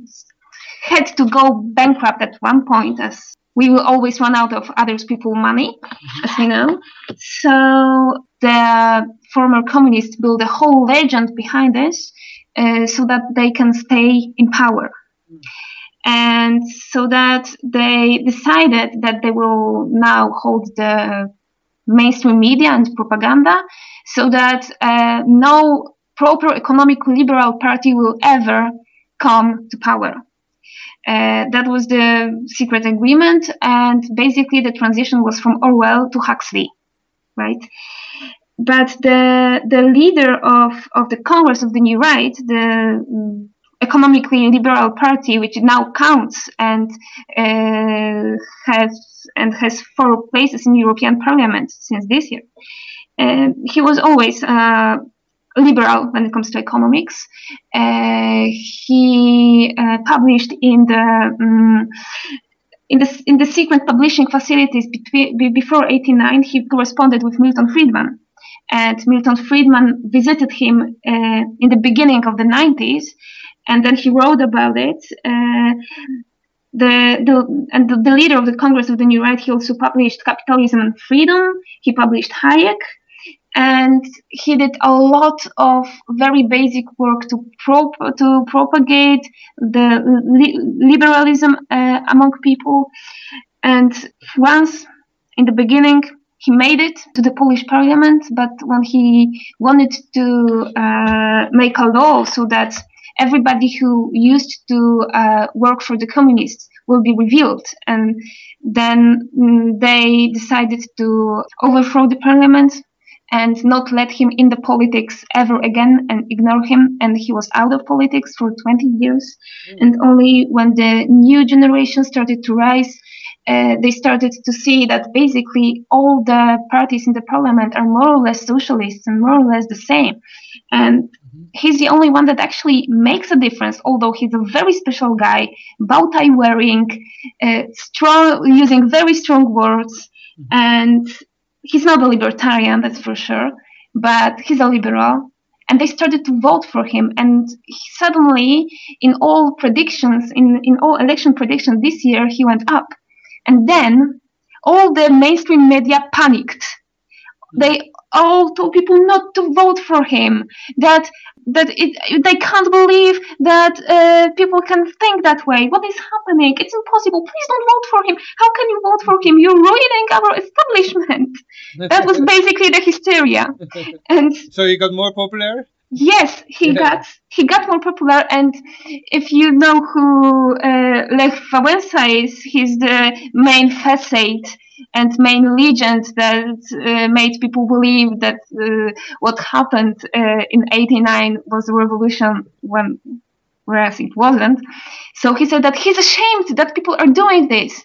had to go bankrupt at one point as we will always run out of other people's money, as we know. So the former communists built a whole legend behind this uh, so that they can stay in power. And so that they decided that they will now hold the mainstream media and propaganda so that uh, no proper economic liberal party will ever come to power. Uh, that was the secret agreement, and basically the transition was from Orwell to Huxley, right? But the the leader of, of the Congress of the New Right, the um, economically liberal party, which now counts and uh, has and has four places in European Parliament since this year, uh, he was always uh, liberal when it comes to economics. Uh, he uh, published in the um, in the in the secret publishing facilities between, before 89. He corresponded with Milton Friedman, and Milton Friedman visited him uh, in the beginning of the 90s, and then he wrote about it. Uh, the, the, and the, the, leader of the Congress of the New Right, he also published Capitalism and Freedom. He published Hayek, and he did a lot of very basic work to prop to propagate the li- liberalism uh, among people. And once in the beginning, he made it to the Polish parliament, but when he wanted to uh, make a law so that everybody who used to uh, work for the communists will be revealed. And then mm, they decided to overthrow the parliament and not let him in the politics ever again and ignore him. And he was out of politics for 20 years. Mm. And only when the new generation started to rise, uh, they started to see that basically all the parties in the parliament are more or less socialists and more or less the same. And mm-hmm. he's the only one that actually makes a difference, although he's a very special guy, bow tie wearing, uh, strong, using very strong words. Mm-hmm. And he's not a libertarian, that's for sure, but he's a liberal. And they started to vote for him. And suddenly, in all predictions, in, in all election predictions this year, he went up. And then all the mainstream media panicked. They all told people not to vote for him. That that it, they can't believe that uh, people can think that way. What is happening? It's impossible. Please don't vote for him. How can you vote for him? You're ruining our establishment. [LAUGHS] that was basically the hysteria. [LAUGHS] And so he got more popular. Yes, he yeah. got he got more popular, and if you know who uh, Lech Wałęsa is, he's the main facade and main legend that uh, made people believe that uh, what happened uh, in '89 was a revolution when, whereas it wasn't. So he said that he's ashamed that people are doing this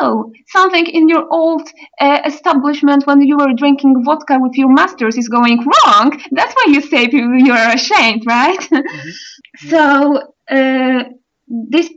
oh, something in your old uh, establishment when you were drinking vodka with your masters is going wrong. That's why you say you, you are ashamed, right? Mm-hmm. [LAUGHS] so, uh, this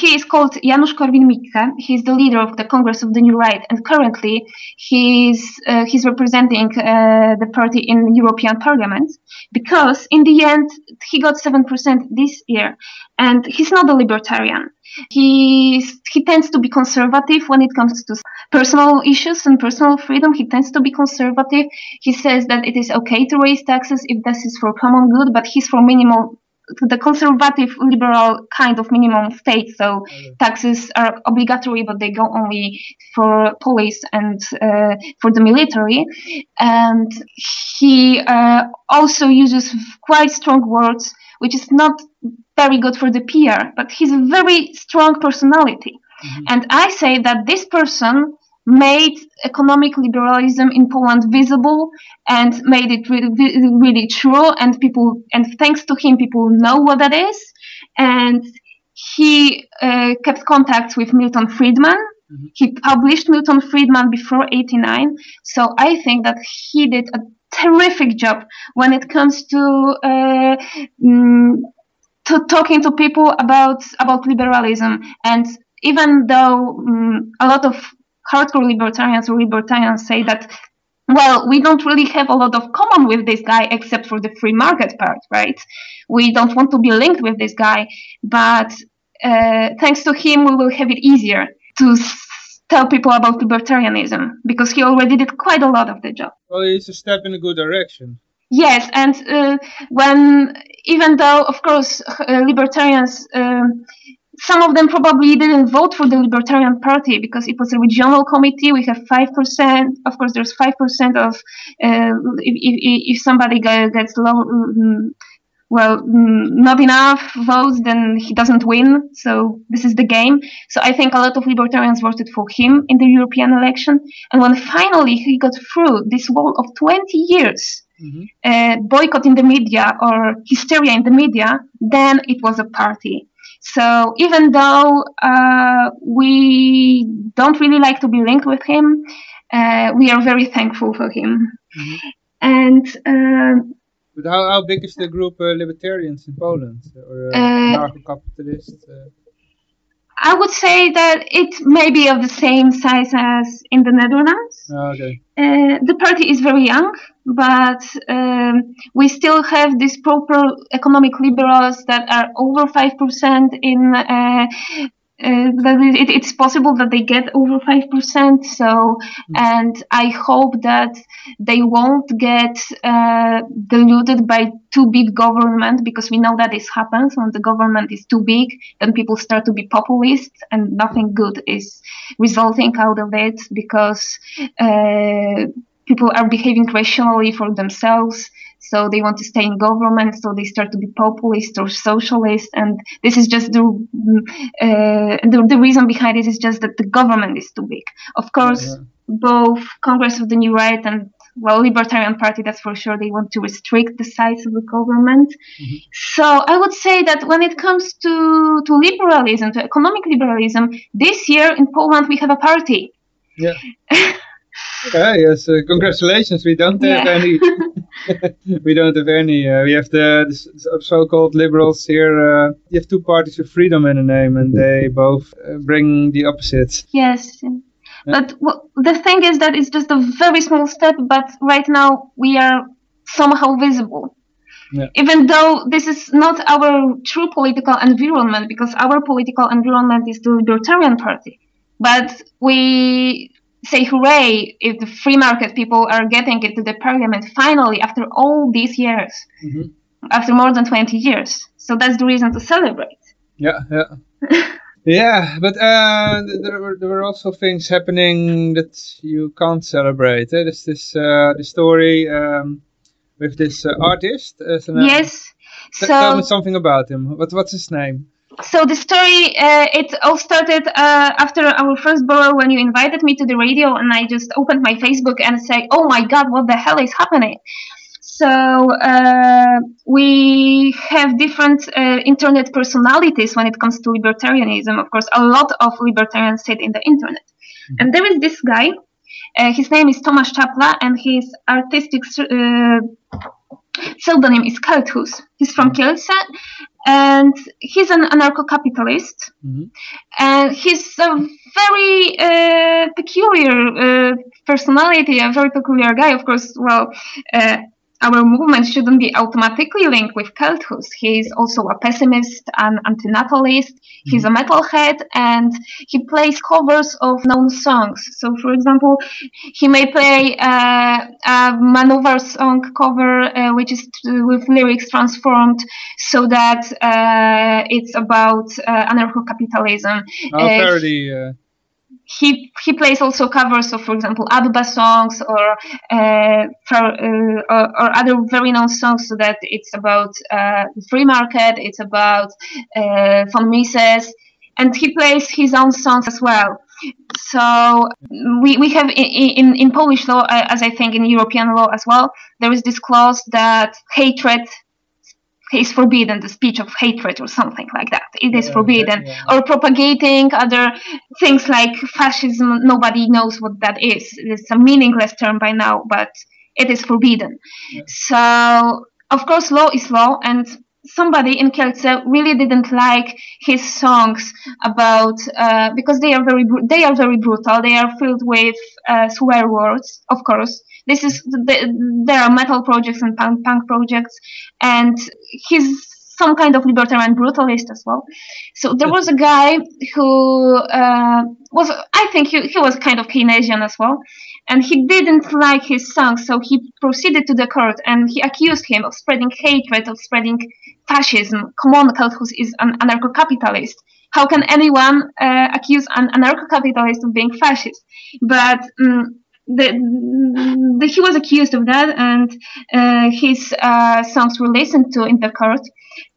he is called Janusz Korwin-Mikke. He's the leader of the Congress of the New Right, and currently he's uh, he's representing uh, the party in the European Parliament. Because in the end, he got seven percent this year, and he's not a libertarian. He he tends to be conservative when it comes to personal issues and personal freedom. He tends to be conservative. He says that it is okay to raise taxes if this is for common good, but he's for minimal the conservative liberal kind of minimum state so taxes are obligatory but they go only for police and uh, for the military and he uh, also uses quite strong words which is not very good for the PR, but he's a very strong personality. Mm-hmm. And I say that this person made economic liberalism in Poland visible and made it really, really true. And people, and thanks to him, people know what that is. And he uh, kept contact with Milton Friedman. Mm-hmm. He published Milton Friedman before 89. So I think that he did a terrific job when it comes to, uh, mm, to talking to people about about liberalism. And even though um, a lot of hardcore libertarians or libertarians say that well, we don't really have a lot of common with this guy except for the free market part, right? We don't want to be linked with this guy, but uh, thanks to him, we will have it easier to tell people about libertarianism because he already did quite a lot of the job. Well, it's a step in a good direction. Yes, and uh, when even though, of course, uh, libertarians, um, some of them probably didn't vote for the Libertarian Party because it was a regional committee. We have five percent. Of course, there's five percent of uh, if, if, if somebody gets low. Um, well, mm, not enough votes, then he doesn't win. So this is the game. So I think a lot of libertarians voted for him in the European election. And when finally he got through this wall of 20 years, mm-hmm. uh, boycott in the media or hysteria in the media, then it was a party. So even though uh, we don't really like to be linked with him, uh, we are very thankful for him. Mm-hmm. And uh, But how, how big is the group uh, libertarians in Poland or uh, Uh, anarcho-capitalist? Uh, I would say that it may be of the same size as in the Netherlands. oh, okay. Uh, the party is very young, but um, we still have these proper economic liberals that are over 5% in. Uh, uh, that it, it's possible that they get over 5%. So, and I hope that they won't get uh, diluted by too big government because we know that this happens when the government is too big, then people start to be populist and nothing good is resulting out of it because uh, people are behaving rationally for themselves. So they want to stay in government, so they start to be populist or socialist, and this is just the uh, the, the reason behind it is just that the government is too big. Of course, Yeah. both Congress of the New Right and well, Libertarian Party, that's for sure. They want to restrict the size of the government. So I would say that when it comes to to liberalism, to economic liberalism, this year in Poland we have a party. Yeah. [LAUGHS] Okay, yes, uh, congratulations. We don't have Yeah. any. [LAUGHS] [LAUGHS] we don't have any. Uh, we have the, the so-called liberals here. Uh, you have two parties with freedom in the name, and they both uh, bring the opposites. Yes. But w- the thing is that it's just a very small step, but right now we are somehow visible. Yeah. Even though this is not our true political environment, because our political environment is the Libertarian Party. But we say hooray if the free market people are getting it to the parliament finally after all these years, Mhm. after more than 20 years. So that's the reason to celebrate. Yeah, yeah. [LAUGHS] yeah, but uh, there were there were also things happening that you can't celebrate. Eh? There's this uh, the story um, with this uh, artist. Uh, yes. T- So tell me something about him. What what's his name? So the story, uh, it all started uh, after our first borrel when you invited me to the radio, and I just opened my Facebook and say, "Oh my God, what the hell is happening?" So uh, we have different uh, internet personalities when it comes to libertarianism. Of course, a lot of libertarians sit in the internet, and there is this guy. Uh, his name is Tomasz Chapla, and his artistic uh, pseudonym is Kelthuz. He's from Kielce, and he's an anarcho-capitalist. Mhm. And he's a very uh, peculiar uh, personality, a very peculiar guy. Of course, well, uh, our movement shouldn't be automatically linked with Kelthuz. He is also a pessimist, and an antinatalist. He's a metalhead, and he plays covers of known songs. So, for example, he may play uh, a Manowar song cover, uh, which is t- with lyrics transformed so that uh, it's about uh, anarcho-capitalism. Oh, Uh, parody. He he plays also covers of, for example, ABBA songs or uh, for, uh, or, or other very known songs. So that it's about uh, the free market, it's about uh, von Mises, and he plays his own songs as well. So we, we have in, in, in Polish law, uh, as I think in European law as well, there is this clause that hatred is forbidden, the speech of hatred or something like that. It is Yeah, forbidden. yeah, Or propagating other things like fascism, nobody knows what that is. It's a meaningless term by now, but it is forbidden. So, of course, law is law, and somebody in Kielce really didn't like his songs about uh, because they are very they are very brutal. They are filled with uh, swear words, of course. This is the, there are metal projects and punk punk projects, and he's some kind of libertarian brutalist as well. So there was a guy who uh, was, I think he, he was kind of Keynesian as well, and he didn't like his song, so he proceeded to the court and he accused him of spreading hatred, of spreading fascism. Come on, Kelthuz is an anarcho-capitalist. How can anyone uh, accuse an anarcho-capitalist of being fascist? But um, the, the, he was accused of that, and uh, his uh, songs were listened to in the court.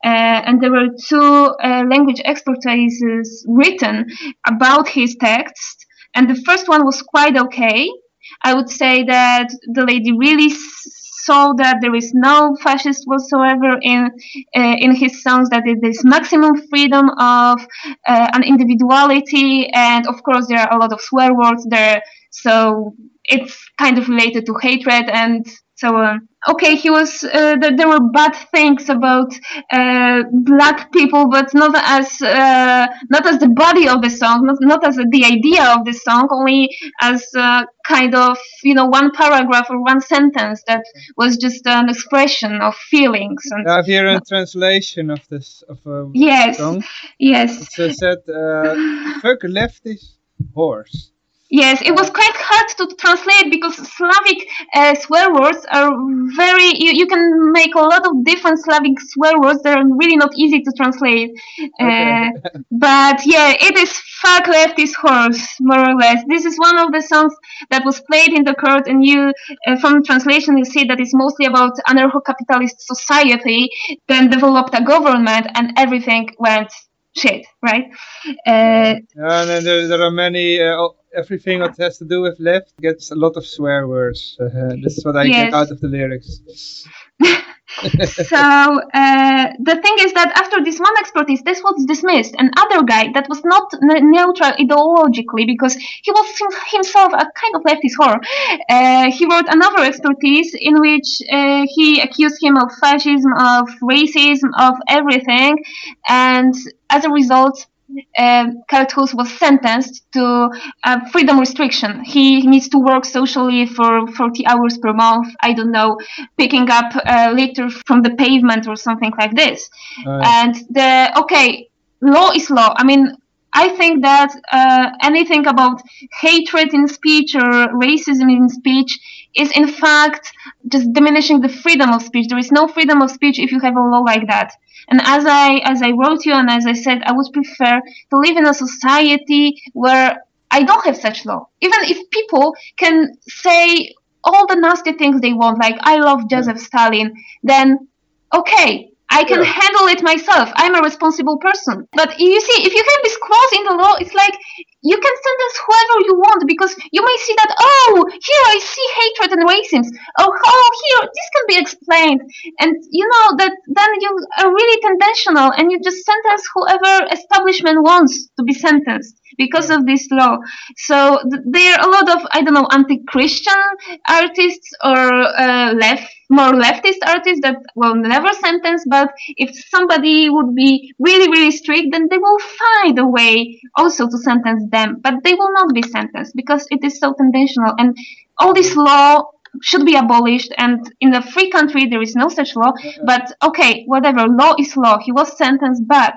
Uh, and there were two uh, language expertises written about his text, and the first one was quite okay. I would say that the lady really saw that there is no fascist whatsoever in uh, in his songs. That it is maximum freedom of uh, an individuality, and of course there are a lot of swear words there. So it's kind of related to hatred and so on. Okay, he was. Uh, there, there were bad things about uh, black people, but not as uh, not as the body of the song, not, not as the idea of the song, only as uh, kind of you know one paragraph or one sentence that was just an expression of feelings. And I have here a translation of this of a yes, song. yes. yes. It said, "Fuck lefties horse." Yes, it was quite hard to translate because Slavic uh, swear words are very. You, you can make a lot of different Slavic swear words. They're really not easy to translate. Uh, [LAUGHS] [LAUGHS] but yeah, it is fuck leftist horse, more or less. This is one of the songs that was played in the court, and you, uh, from translation, you see that it's mostly about anarcho-capitalist society. Then developed a government, and everything went shit, right? Uh, and then there, there are many. Uh, everything that has to do with left gets a lot of swear words. Uh, this is what I Yes. get out of the lyrics. [LAUGHS] so uh, the thing is that after this one expertise, this was dismissed. Another guy that was not n- neutral ideologically because he was him- himself a kind of leftist whore. Uh, he wrote another expertise in which uh, he accused him of fascism, of racism, of everything, and as a result. Uh, Kelthuz was sentenced to uh, freedom restriction. He needs to work socially for 40 hours per month. I don't know, picking up uh, litter from the pavement or something like this. Uh, And the okay, law is law. I mean, I think that uh, anything about hatred in speech or racism in speech is in fact just diminishing the freedom of speech. There is no freedom of speech if you have a law like that. And as I as I wrote you and as I said, I would prefer to live in a society where I don't have such law. Even if people can say all the nasty things they want, like I love Joseph Stalin, then okay, I can Yeah. handle it myself. I'm a responsible person. But you see, if you have this clause in the law, it's like you can sentence whoever you want because you may see that, oh, here I see hatred and racism. Oh, oh, here, this can be explained. And you know that then you are really conventional and you just sentence whoever establishment wants to be sentenced because of this law. So th- there are a lot of, I don't know, anti-Christian artists or uh, left, more leftist artists that will never sentence, but if somebody would be really, really strict, then they will find a way also to sentence them, but they will not be sentenced because it is so conventional. And all this law should be abolished and in a free country there is no such law but okay whatever law is law he was sentenced but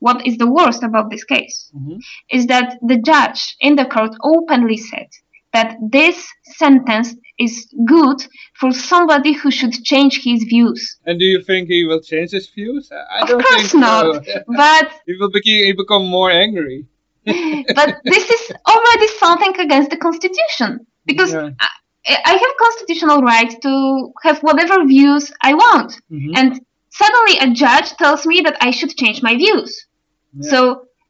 what is the worst about this case Mhm. is that the judge in the court openly said that this sentence is good for somebody who should change his views and do you think he will change his views? I Of don't course think not. so. [LAUGHS] but he will become, he become more angry. [LAUGHS] but this is already something against the constitution because Yeah. I, I have constitutional right to have whatever views I want Mhm. and suddenly a judge tells me that I should change my views Yeah. so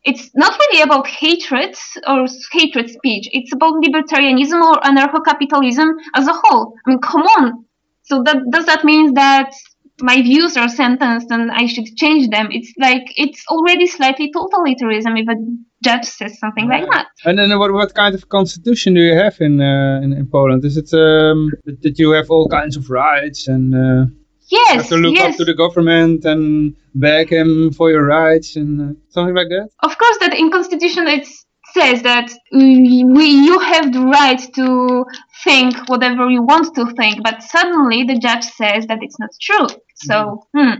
it's not really about hatred or hatred speech. It's about libertarianism or anarcho-capitalism as a whole. I mean come on. So that does that mean that my views are sentenced and I should change them? It's like it's already slightly totalitarianism if a judge says something like that. And then what, what kind of constitution do you have in uh, in, in Poland? Is it um, that, you have all kinds of rights and uh, yes have to look yes up to the government and beg him for your rights and uh, something like that? of course that in constitution it says that we you have the right to think whatever you want to think but suddenly the judge says that it's not true so hmm,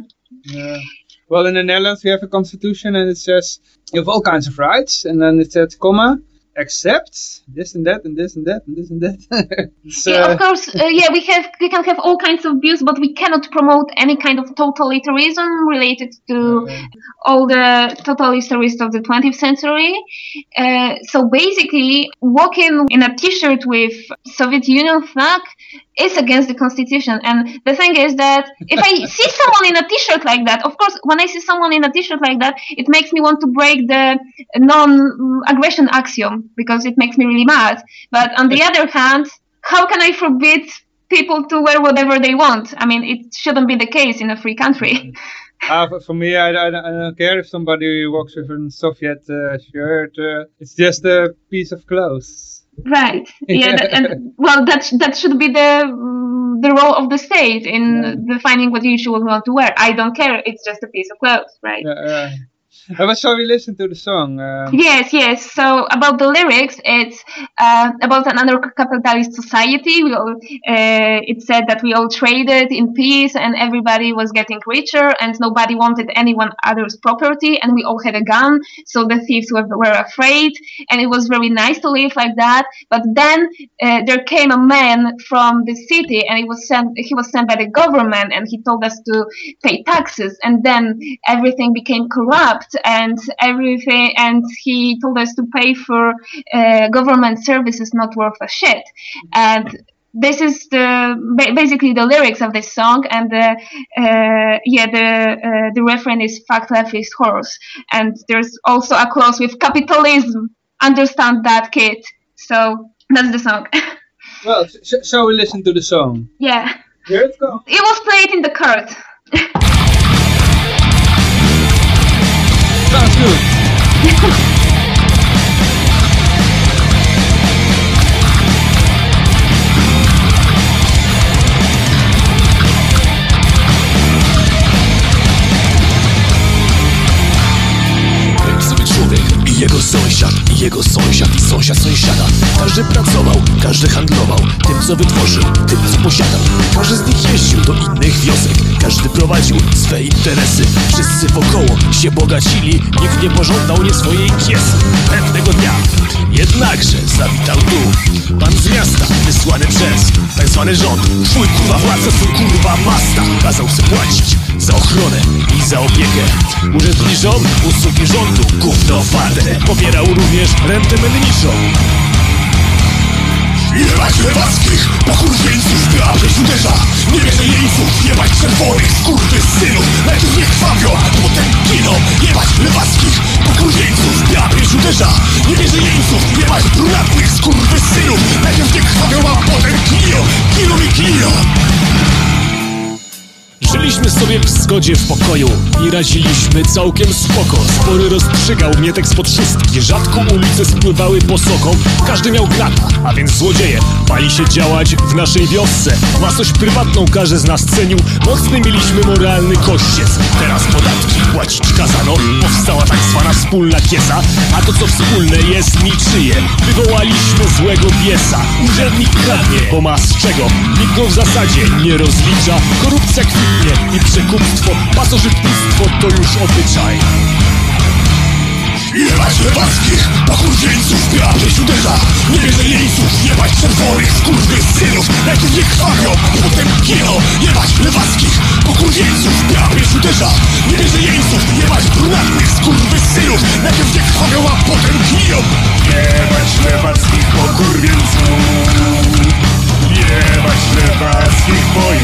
Yeah. Well, in the Netherlands we have a constitution and it says you have all kinds of rights and then it says, comma, except this and that and this and that and this and that. [LAUGHS] It's, yeah, of course uh, yeah we have we can have all kinds of views but we cannot promote any kind of totalitarianism related to all the totalitarians of the 20th century. Uh, so basically, walking in a T-shirt with Soviet Union flag is against the constitution. And the thing is that if I [LAUGHS] see someone in a T-shirt like that, of course, when I see someone in a T-shirt like that, it makes me want to break the non-aggression axiom because it makes me really mad. But on the other hand, how can I forbid people to wear whatever they want? I mean, it shouldn't be the case in a free country. [LAUGHS] Uh, for, for me, I, I, I don't care if somebody walks with a Soviet uh, shirt. Uh, it's just a piece of clothes. Right. [LAUGHS] Yeah. that- and, well, that that should be the mm, the role of the state in defining what you should want to wear. I don't care. It's just a piece of clothes, right? Yeah, yeah. [LAUGHS] but shall we listen to the song? Um, Yes, yes. So about the lyrics, it's uh, about another capitalist society. We all, uh, it said that we all traded in peace, and everybody was getting richer, and nobody wanted anyone other's property, and we all had a gun, so the thieves were, were afraid, and it was very nice to live like that. But then uh, there came a man from the city, and he was sent. He was sent by the government, and he told us to pay taxes, and then everything became corrupt and everything and he told us to pay for uh, government services not worth a shit. And this is the basically the lyrics of this song and the uh, yeah the uh, the refrain is fuck life is horse. And there's also a clause with capitalism. Understand that kid. So that's the song. [LAUGHS] Well, sh- shall we listen to the song? yeah. Here it goes. it was played in the court [LAUGHS] Sounds good. I jego sąsiad I jego sąsiad Każdy pracował, każdy handlował Tym co wytworzył, tym co posiadał. Każdy z nich jeździł do innych wiosek Każdy prowadził swe interesy. Wszyscy wokoło się bogacili Nikt nie pożądał nie swojej kiesy. Pewnego dnia Jednakże zawitał tu Pan z miasta, wysłany przez tak rząd. Twój kurwa władca, twój kurwa masta. Kazał sobie płacić za ochronę i za opiekę. Urzędniczom usługi rządu gówno warte. Pobierał również rentę menniczą Jebać lewackich, pokurwieńców, prawie uderza. Nie bierze jeńców, jebać czerwonych, skurwy synów Najpierw nie krwawią, a potem giną. Jebać lewackich, pokurwieńców, prawie uderza. Nie bierze jeńców, jebać brunatnych, skurwy synów Najpierw nie krwawią, a potem giną Giną i giną Żyliśmy sobie w zgodzie w pokoju i radziliśmy całkiem spoko. Spory rozstrzygał mnie tak spod szóstki. Rzadko ulice spływały posoką Każdy miał gnata, a więc złodzieje. Bali się działać w naszej wiosce. Własność prywatną każdy z nas cenił. Mocny mieliśmy moralny kościec. Teraz podatki płacić kazano. Powstała tak zwana wspólna kiesa. A to co wspólne jest niczyje. Wywołaliśmy złego piesa Urzędnik kradnie, bo ma z czego. Nikt go w zasadzie nie rozlicza. Korupcja kwitnie i przekupstwo Pasożytnictwo to już obyczaj. Jebać lewackich, pokurwieńców, prawie uderza Nie bierze jeńców, jebać czerwonych, skurwy synów Najpierw nie krwawią, potem giną. Jebać lewackich, pokurwieńców, prawie uderza Nie bierze jeńców, jebać brunatnych, skurwy synów Najpierw nie krwawią, a potem giną. Jebać lewackich, pokurwieńców Jebać lewackich pojedów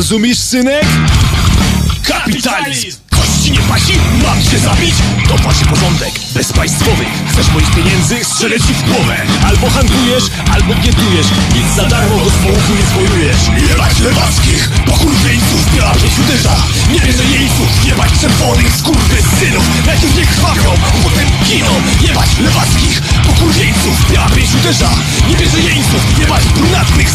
Rozumiesz, synek? Kapitalizm! Kości nie pasi? Mam cię zabić? To właśnie porządek bezpaństwowy Chcesz moich pieniędzy? Strzelę ci w głowę. Albo handlujesz, albo biedujesz Nic za darmo, z połuchu nie zwojujesz Jebać lewackich, pokurwieńców Prawie uderza, nie bierze jeńców Jebać czerwonych, synów. Najpierw nie krwawią, potem giną. Jebać lewackich, pokurwieńców Prawie uderza, nie bierze jeńców Jebać brunatnych,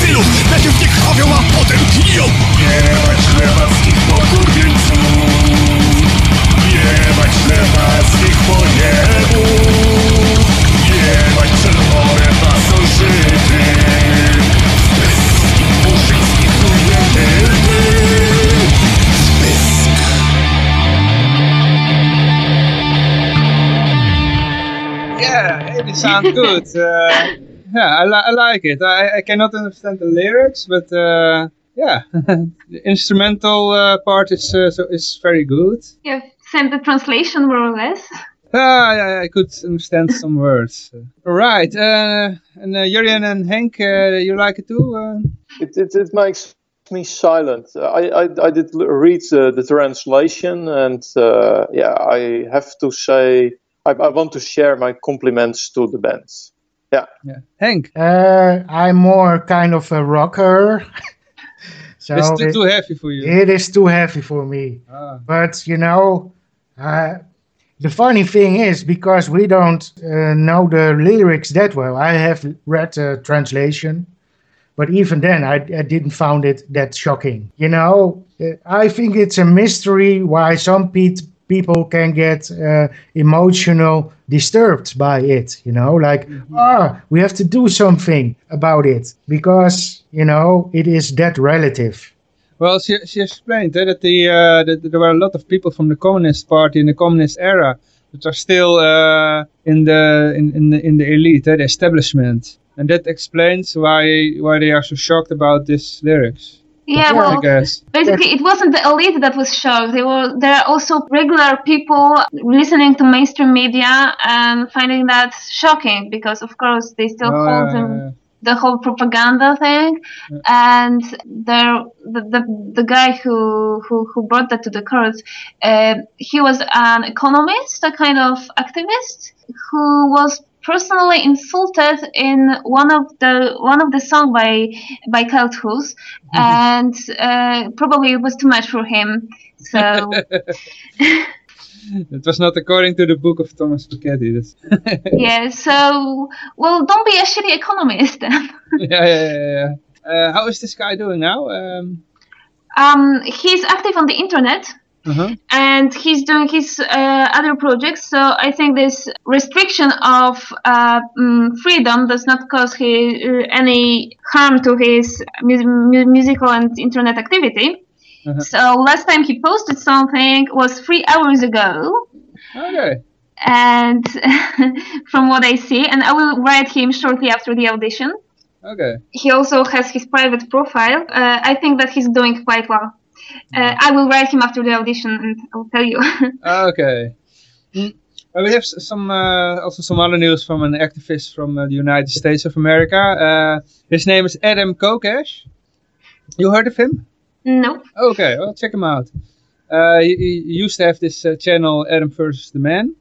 synów. Najpierw nie krwawią, a potem giną. Jebać lewackich, pokurwieńców Yeah, hey, they sound good. Uh, yeah, I, li- I like it. I, I cannot understand the lyrics, but uh, yeah, [LAUGHS] the instrumental uh, part is uh, so is very good. yeah send the translation more or less Ah, yeah, I could understand some [LAUGHS] words. All right, uh, and uh, Jurjen and Henk, uh, you like it too? Uh, It, it, it makes me silent. I, I, I did read uh, the translation, and uh, yeah, I have to say, I, I want to share my compliments to the band. yeah, Henk, Uh, I'm more kind of a rocker. [LAUGHS] so it's too, it- too heavy for you. it is too heavy for me. Ah, But you know, uh, the funny thing is because we don't uh, know the lyrics that well. I have read a translation, but even then, I, I didn't found it that shocking. You know, uh, I think it's a mystery why some pe- people can get uh, emotional disturbed by it. You know, like ah, we have to do something about it because you know it is that relative. Well, she, she explained eh, that, the, uh, that there were a lot of people from the Communist Party in the Communist era that are still uh, in the in, in the in the elite, eh, the establishment, and that explains why why they are so shocked about these lyrics. Yeah, I well, guess. basically, it wasn't the elite that was shocked. They were there are also regular people listening to mainstream media and finding that shocking because, of course, they still Oh, hold yeah, them the whole propaganda thing. And there the, the the guy who who, who brought that to the court uh, he was an economist a kind of activist who was personally insulted in one of the one of the song by by Kelthuz and uh, probably it was too much for him. So [LAUGHS] [LAUGHS] It was not according to the book of Thomas Piketty. [LAUGHS] Yeah so well don't be a shitty economist then [LAUGHS] yeah, yeah, yeah. yeah. Uh, how is this guy doing now? Um, um, he's active on the internet uh-huh. and he's doing his uh, other projects. So I think this restriction of uh, mm, freedom does not cause he, uh, any harm to his mu- musical and internet activity. Uh-huh. So last time he posted something was three hours ago. Okay. And [LAUGHS] from what I see, and I will write him shortly after the audition. Okay. He also has his private profile. Uh, I think that he's doing quite well. Uh, I will write him after the audition and I'll tell you. [LAUGHS] Okay. Mm. Uh, we have some uh, also some other news from an activist from uh, the United States of America. Uh, his name is Adam Kokesh. You heard of him? No. Okay, well check him out. Uh, he, he used to have this uh, channel Adam versus the Man,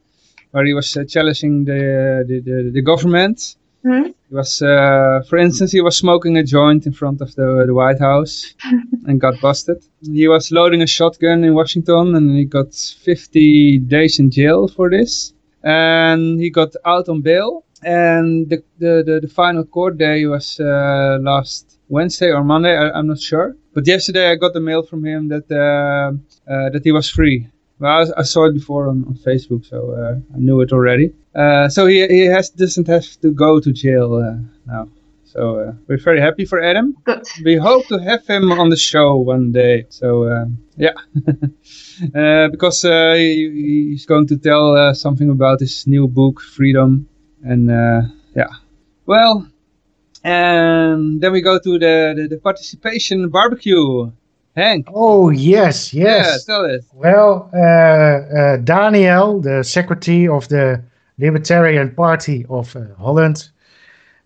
where he was uh, challenging the, the, the the government. Hmm? He was, uh, for instance, he was smoking a joint in front of the the White House [LAUGHS] and got busted. He was loading a shotgun in Washington and he got 50 days in jail for this. And he got out on bail. And the the, the, the final court day was uh, last Wednesday or Monday. I, I'm not sure. But yesterday I got a mail from him that uh, uh, that he was free. Well, I, I saw it before on, on Facebook, so uh, I knew it already. Uh, so he he has doesn't have to go to jail uh, now. So uh, we're very happy for Adam. Good. We hope to have him on the show one day. So um, yeah, [LAUGHS] uh, because uh, he, he's going to tell uh, something about his new book, Freedom, and uh, yeah. Well, and then we go to the the, the participation barbecue. Henk, Oh yes, yeah, yes. tell it. Well, uh, uh, Daniel, the secretary of the Libertarian Party of uh, Holland,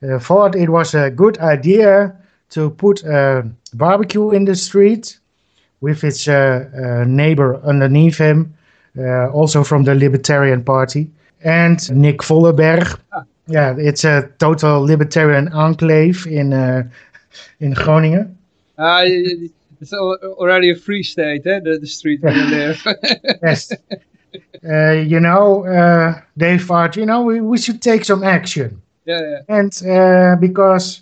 uh, thought it was a good idea to put a barbecue in the street with its uh, uh, neighbor underneath him, uh, also from the Libertarian Party, and Nick Vollenberg. Yeah, it's a total libertarian enclave in uh, in Groningen. Uh, it's already a free state, eh? the, the street where you [LAUGHS] live. yes. Uh, you know, uh, they thought, you know, we, we should take some action. yeah, yeah. And uh, because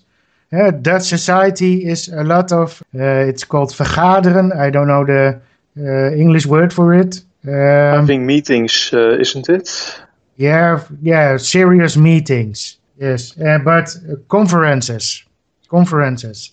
uh, Dutch society is a lot of, uh, it's called vergaderen. I don't know the uh, English word for it. Um, Having meetings, uh, isn't it? Yeah, yeah, serious meetings. Yes, uh, but uh, conferences, conferences.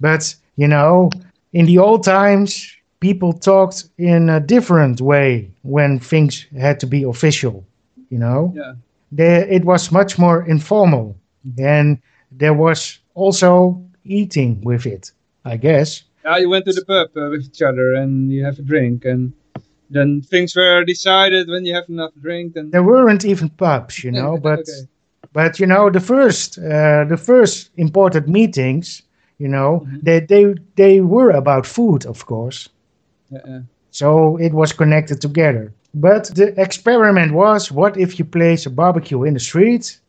But you know, in the old times, people talked in a different way when things had to be official. You know, Yeah. there it was much more informal, and there was also eating with it. I guess. Yeah, you went to the pub uh, with each other and you have a drink and then things were decided when you have enough drink. Then There weren't even pubs, you know, but Okay. but you know the first uh, the first important meetings, you know, Mhm. they they they were about food, of course. yeah. So it was connected together. But the experiment was what if you place a barbecue in the street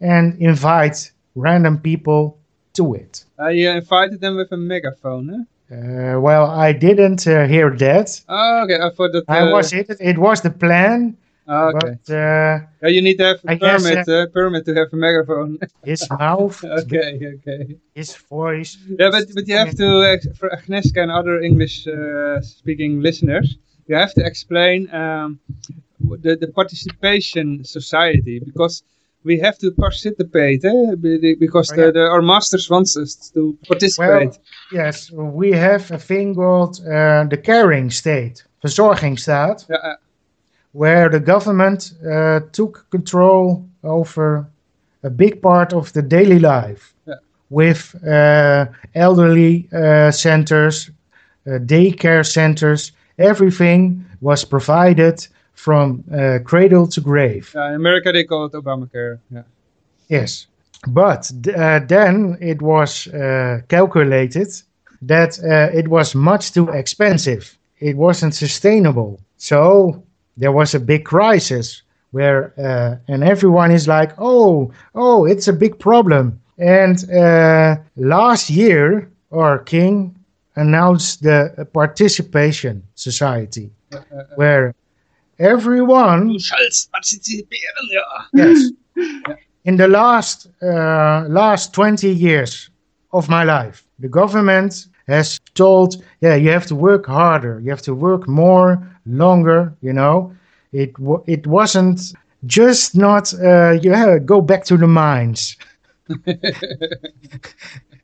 and invite random people to it? Uh, you invited them with a megaphone, huh? Uh, well, I didn't uh, hear that. Oh, okay. I thought that. I uh, was it. It was the plan, oh, okay. but uh, Yeah, you need to have a I guess, permit, uh, permit to have a megaphone. [LAUGHS] his mouth, [LAUGHS] okay, okay. his voice. Yeah, but but you have to uh, for Agnieszka and other English uh, speaking listeners, you have to explain um, the the participation society because we have to participate eh? because Oh, the, yeah. the, our masters wants us to participate. Well, Yes, we have a thing called uh, the caring state, verzorgingsstaat, yeah, where the government uh, took control over a big part of the daily life Yeah. with uh, elderly uh, centers, uh, daycare centers, everything was provided from uh, cradle to grave. yeah, in America they call it Obamacare. Yeah. Yes, but uh, then it was uh, calculated that uh, it was much too expensive. It wasn't sustainable. So there was a big crisis where, uh, and everyone is like, oh, oh, it's a big problem. And uh, last year, our king announced the participation society, where everyone Du sollst partizipieren, yes. In the last uh, last 20 years of my life, the government has told, yeah, you have to work harder, you have to work more, longer. You know, it it wasn't just not uh, yeah, go back to the mines. [LAUGHS]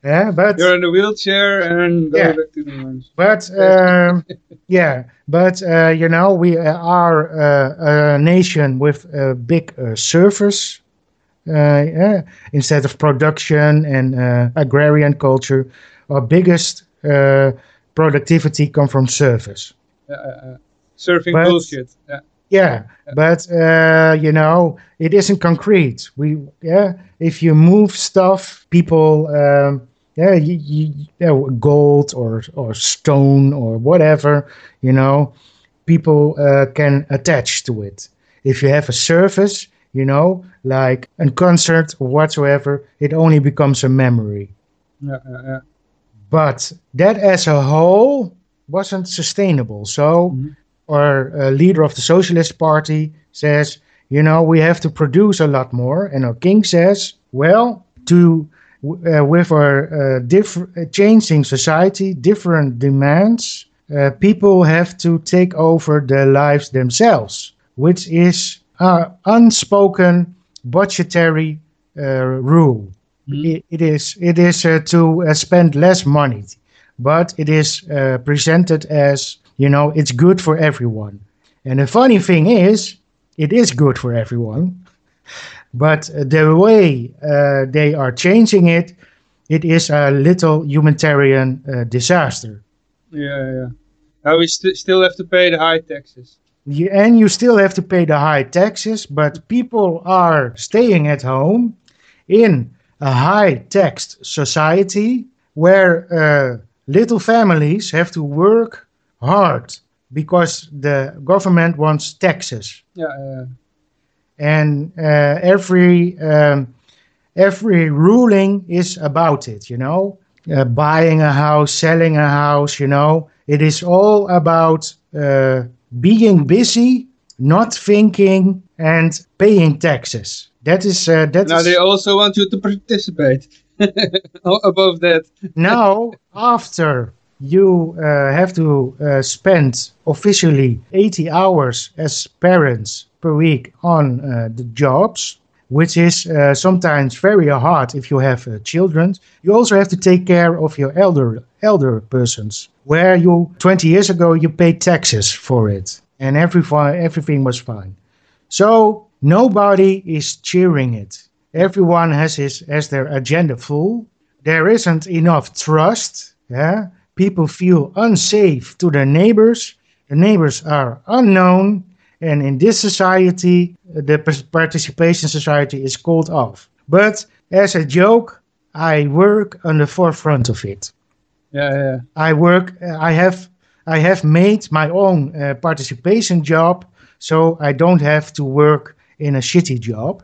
yeah, but You're in a wheelchair and Yeah. back to the mines. but [LAUGHS] um, yeah, but uh, you know, we uh, are uh, a nation with a big uh, service uh, yeah, instead of production and uh, agrarian culture. Our biggest uh, productivity come from service. Yeah, surfing But- bullshit. Yeah. Yeah, but uh, you know, it isn't concrete. We yeah, if you move stuff, people um, yeah, you, you, know, gold or or stone or whatever, you know, people uh, can attach to it. If you have a surface, you know, like a concert or whatsoever, it only becomes a memory. Yeah, yeah, yeah. But that as a whole wasn't sustainable. So Mhm. our uh, leader of the Socialist Party says, you know, we have to produce a lot more. And our king says, well, to uh, with our uh, diff- uh, changing society, different demands, uh, people have to take over their lives themselves, which is uh, unspoken budgetary uh, rule. Mhm. It, it is it is uh, to uh, spend less money, but it is uh, presented as you know it's good for everyone. And the funny thing is, it is good for everyone, [LAUGHS] but uh, the way uh, they are changing it, it is a little humanitarian uh, disaster. Yeah, yeah. Now we st- still have to pay the high taxes. You, and you still have to pay the high taxes, but people are staying at home in a high taxed society where uh, little families have to work hard because the government wants taxes. Yeah, yeah. And uh, every um, every ruling is about it, you know, uh, buying a house, selling a house, you know, it is all about uh, being busy, not thinking, and paying taxes. That is uh, that Now is- they also want you to participate. [LAUGHS] Above that. [LAUGHS] now after you uh, have to uh, spend officially 80 hours as parents per week on uh, the jobs which is uh, sometimes very hard if you have uh, children you also have to take care of your elder elder persons where you 20 years ago you paid taxes for it and everyone everything was fine so nobody is cheering it. Everyone has his has their agenda full. There isn't enough trust. Yeah, people feel unsafe to their neighbors. the neighbors are unknown, and in this society, the participation society is called off. But as a joke, I work on the forefront of it. Yeah, yeah. I work. I have. I have made my own uh, participation job, so I don't have to work in a shitty job.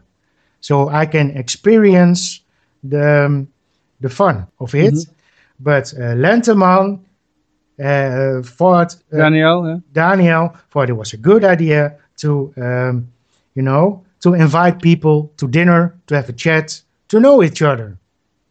So I can experience the um, the fun of it. But uh, Lenteman uh, thought uh, Daniel, yeah. Daniel thought it was a good idea to, um, you know, to invite people to dinner, to have a chat, to know each other,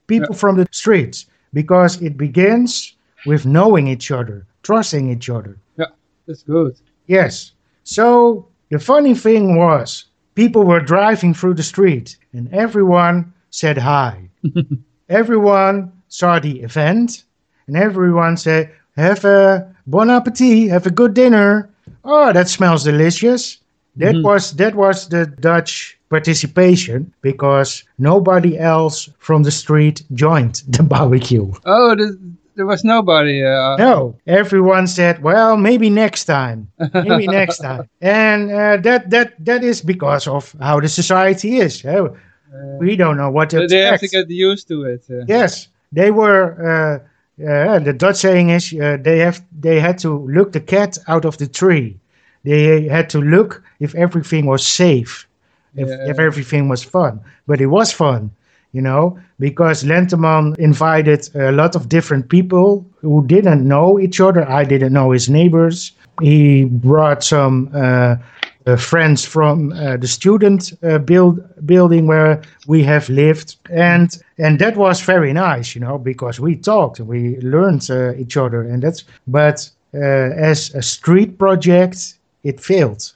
people from the streets, because it begins with knowing each other, trusting each other. Yeah, that's good. Yes. So the funny thing was, people were driving through the street, and everyone said hi. [LAUGHS] everyone saw the event, and everyone said, "Have a bon appetit, have a good dinner." Oh, that smells delicious. That was that was the Dutch participation because nobody else from the street joined the [LAUGHS] barbecue. Oh, th- there was nobody. Uh, No, everyone said, "Well, maybe next time, maybe [LAUGHS] next time," and uh, that that that is because of how the society is. eh? we don't know what to they have to get used to it. uh. Yes, they were. Uh, the Dutch saying is uh, they have they had to look the cat out of the tree. They had to look if everything was safe, if, Yeah. if everything was fun. But it was fun, you know, because Lenteman invited a lot of different people who didn't know each other. I didn't know his neighbors. He brought some uh, friends from uh, the student uh, build building where we have lived, and and that was very nice, you know, because we talked, we learned uh, each other, and that's. But uh, as a street project, it failed.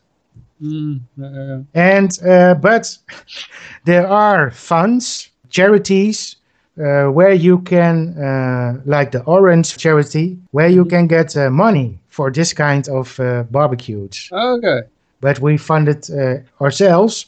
Mm, uh, And uh, but [LAUGHS] there are funds, charities, uh, where you can, uh, like the Orange charity, where you can get uh, money for this kind of uh, barbecues. okay. But we funded uh, ourselves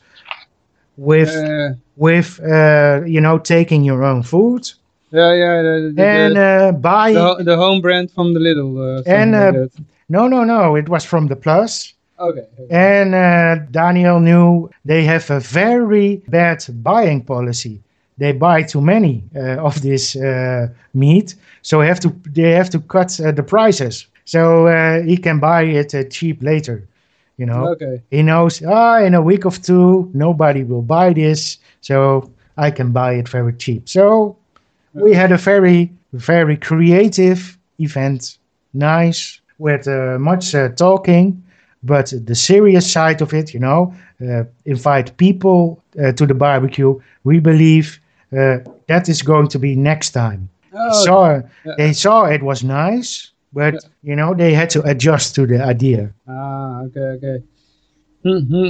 with Uh, with uh, you know taking your own food yeah, yeah. The, the, and uh, buy. the, the home brand from the Lidl. Uh, And, like uh. No, no, no. It was from the Plus. Okay. And uh, Daniel knew they have a very bad buying policy. They buy too many uh, of this uh, meat, so have to they have to cut uh, the prices. So uh, he can buy it uh, cheap later. You know, Okay. he knows. Ah, in a week of two, nobody will buy this, so I can buy it very cheap. So we had a very very creative event, nice with uh, much uh, talking but the serious side of it, you know, uh, invite people uh, to the barbecue. We believe uh, that is going to be next time. They Oh, saw, yeah. they saw it was nice, but you know they had to adjust to the idea. Ah, okay, okay. hmm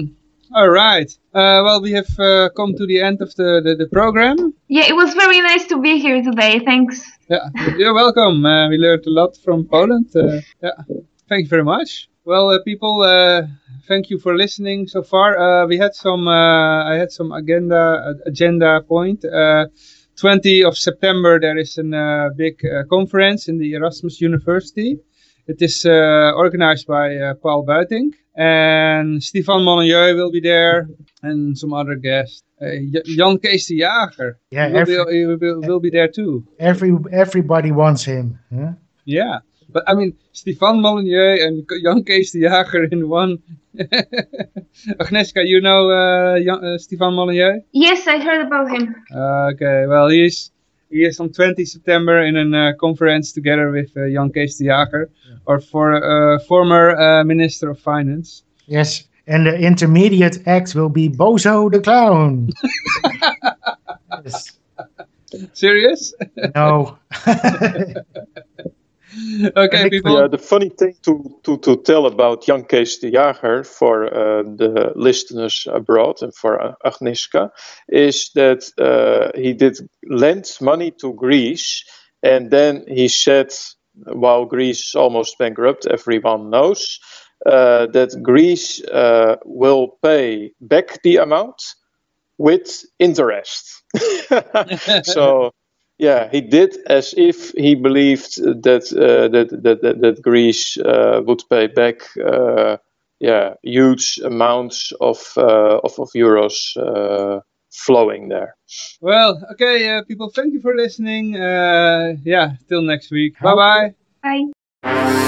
All right. Uh, well, we have uh, come to the end of the, the, the program. Yeah, it was very nice to be here today. Thanks. Yeah, [LAUGHS] you're welcome. Uh, we learned a lot from Poland. Uh, yeah, thank you very much. Well, uh, people, uh, thank you for listening so far. Uh, we had some, uh, I had some agenda uh, agenda point. Uh, 20 of September, there is a uh, big uh, conference in the Erasmus University. It is uh, organized by uh, Paul Buitink and Stefan Molyneux will be there and some other guests. Uh, Jan Kees de Jager Yeah, will, every- be, will, will be there too. Every everybody wants him. huh? Yeah, but I mean, Stefan Molyneux and K- Jan Kees de Jager in one. [LAUGHS] Agnieszka, you know uh, Jan, uh, Stefan Molyneux? Yes, I heard about him. Uh, okay, well, he is, he is on 20 September in a uh, conference together with uh, Jan Kees de Jager, or for uh, former uh, Minister of Finance. Yes, and the intermediate act will be Bozo the clown. yes. [LAUGHS] Serious? No. [LAUGHS] [LAUGHS] okay, people. Yeah, the funny thing to, to, to tell about Jan Kees de Jager for uh, the listeners abroad and for uh, Agnieszka is that uh, he did lend money to Greece and then he said, while Greece is almost bankrupt, everyone knows, uh, that Greece uh, will pay back the amount with interest. [LAUGHS] so [LAUGHS] yeah, he did as if he believed that uh, that, that, that that Greece uh, would pay back, uh, yeah, huge amounts of uh, of, of euros uh, flowing there. Well, okay, uh, people, thank you for listening. Uh, yeah, till next week. Bye bye. Bye.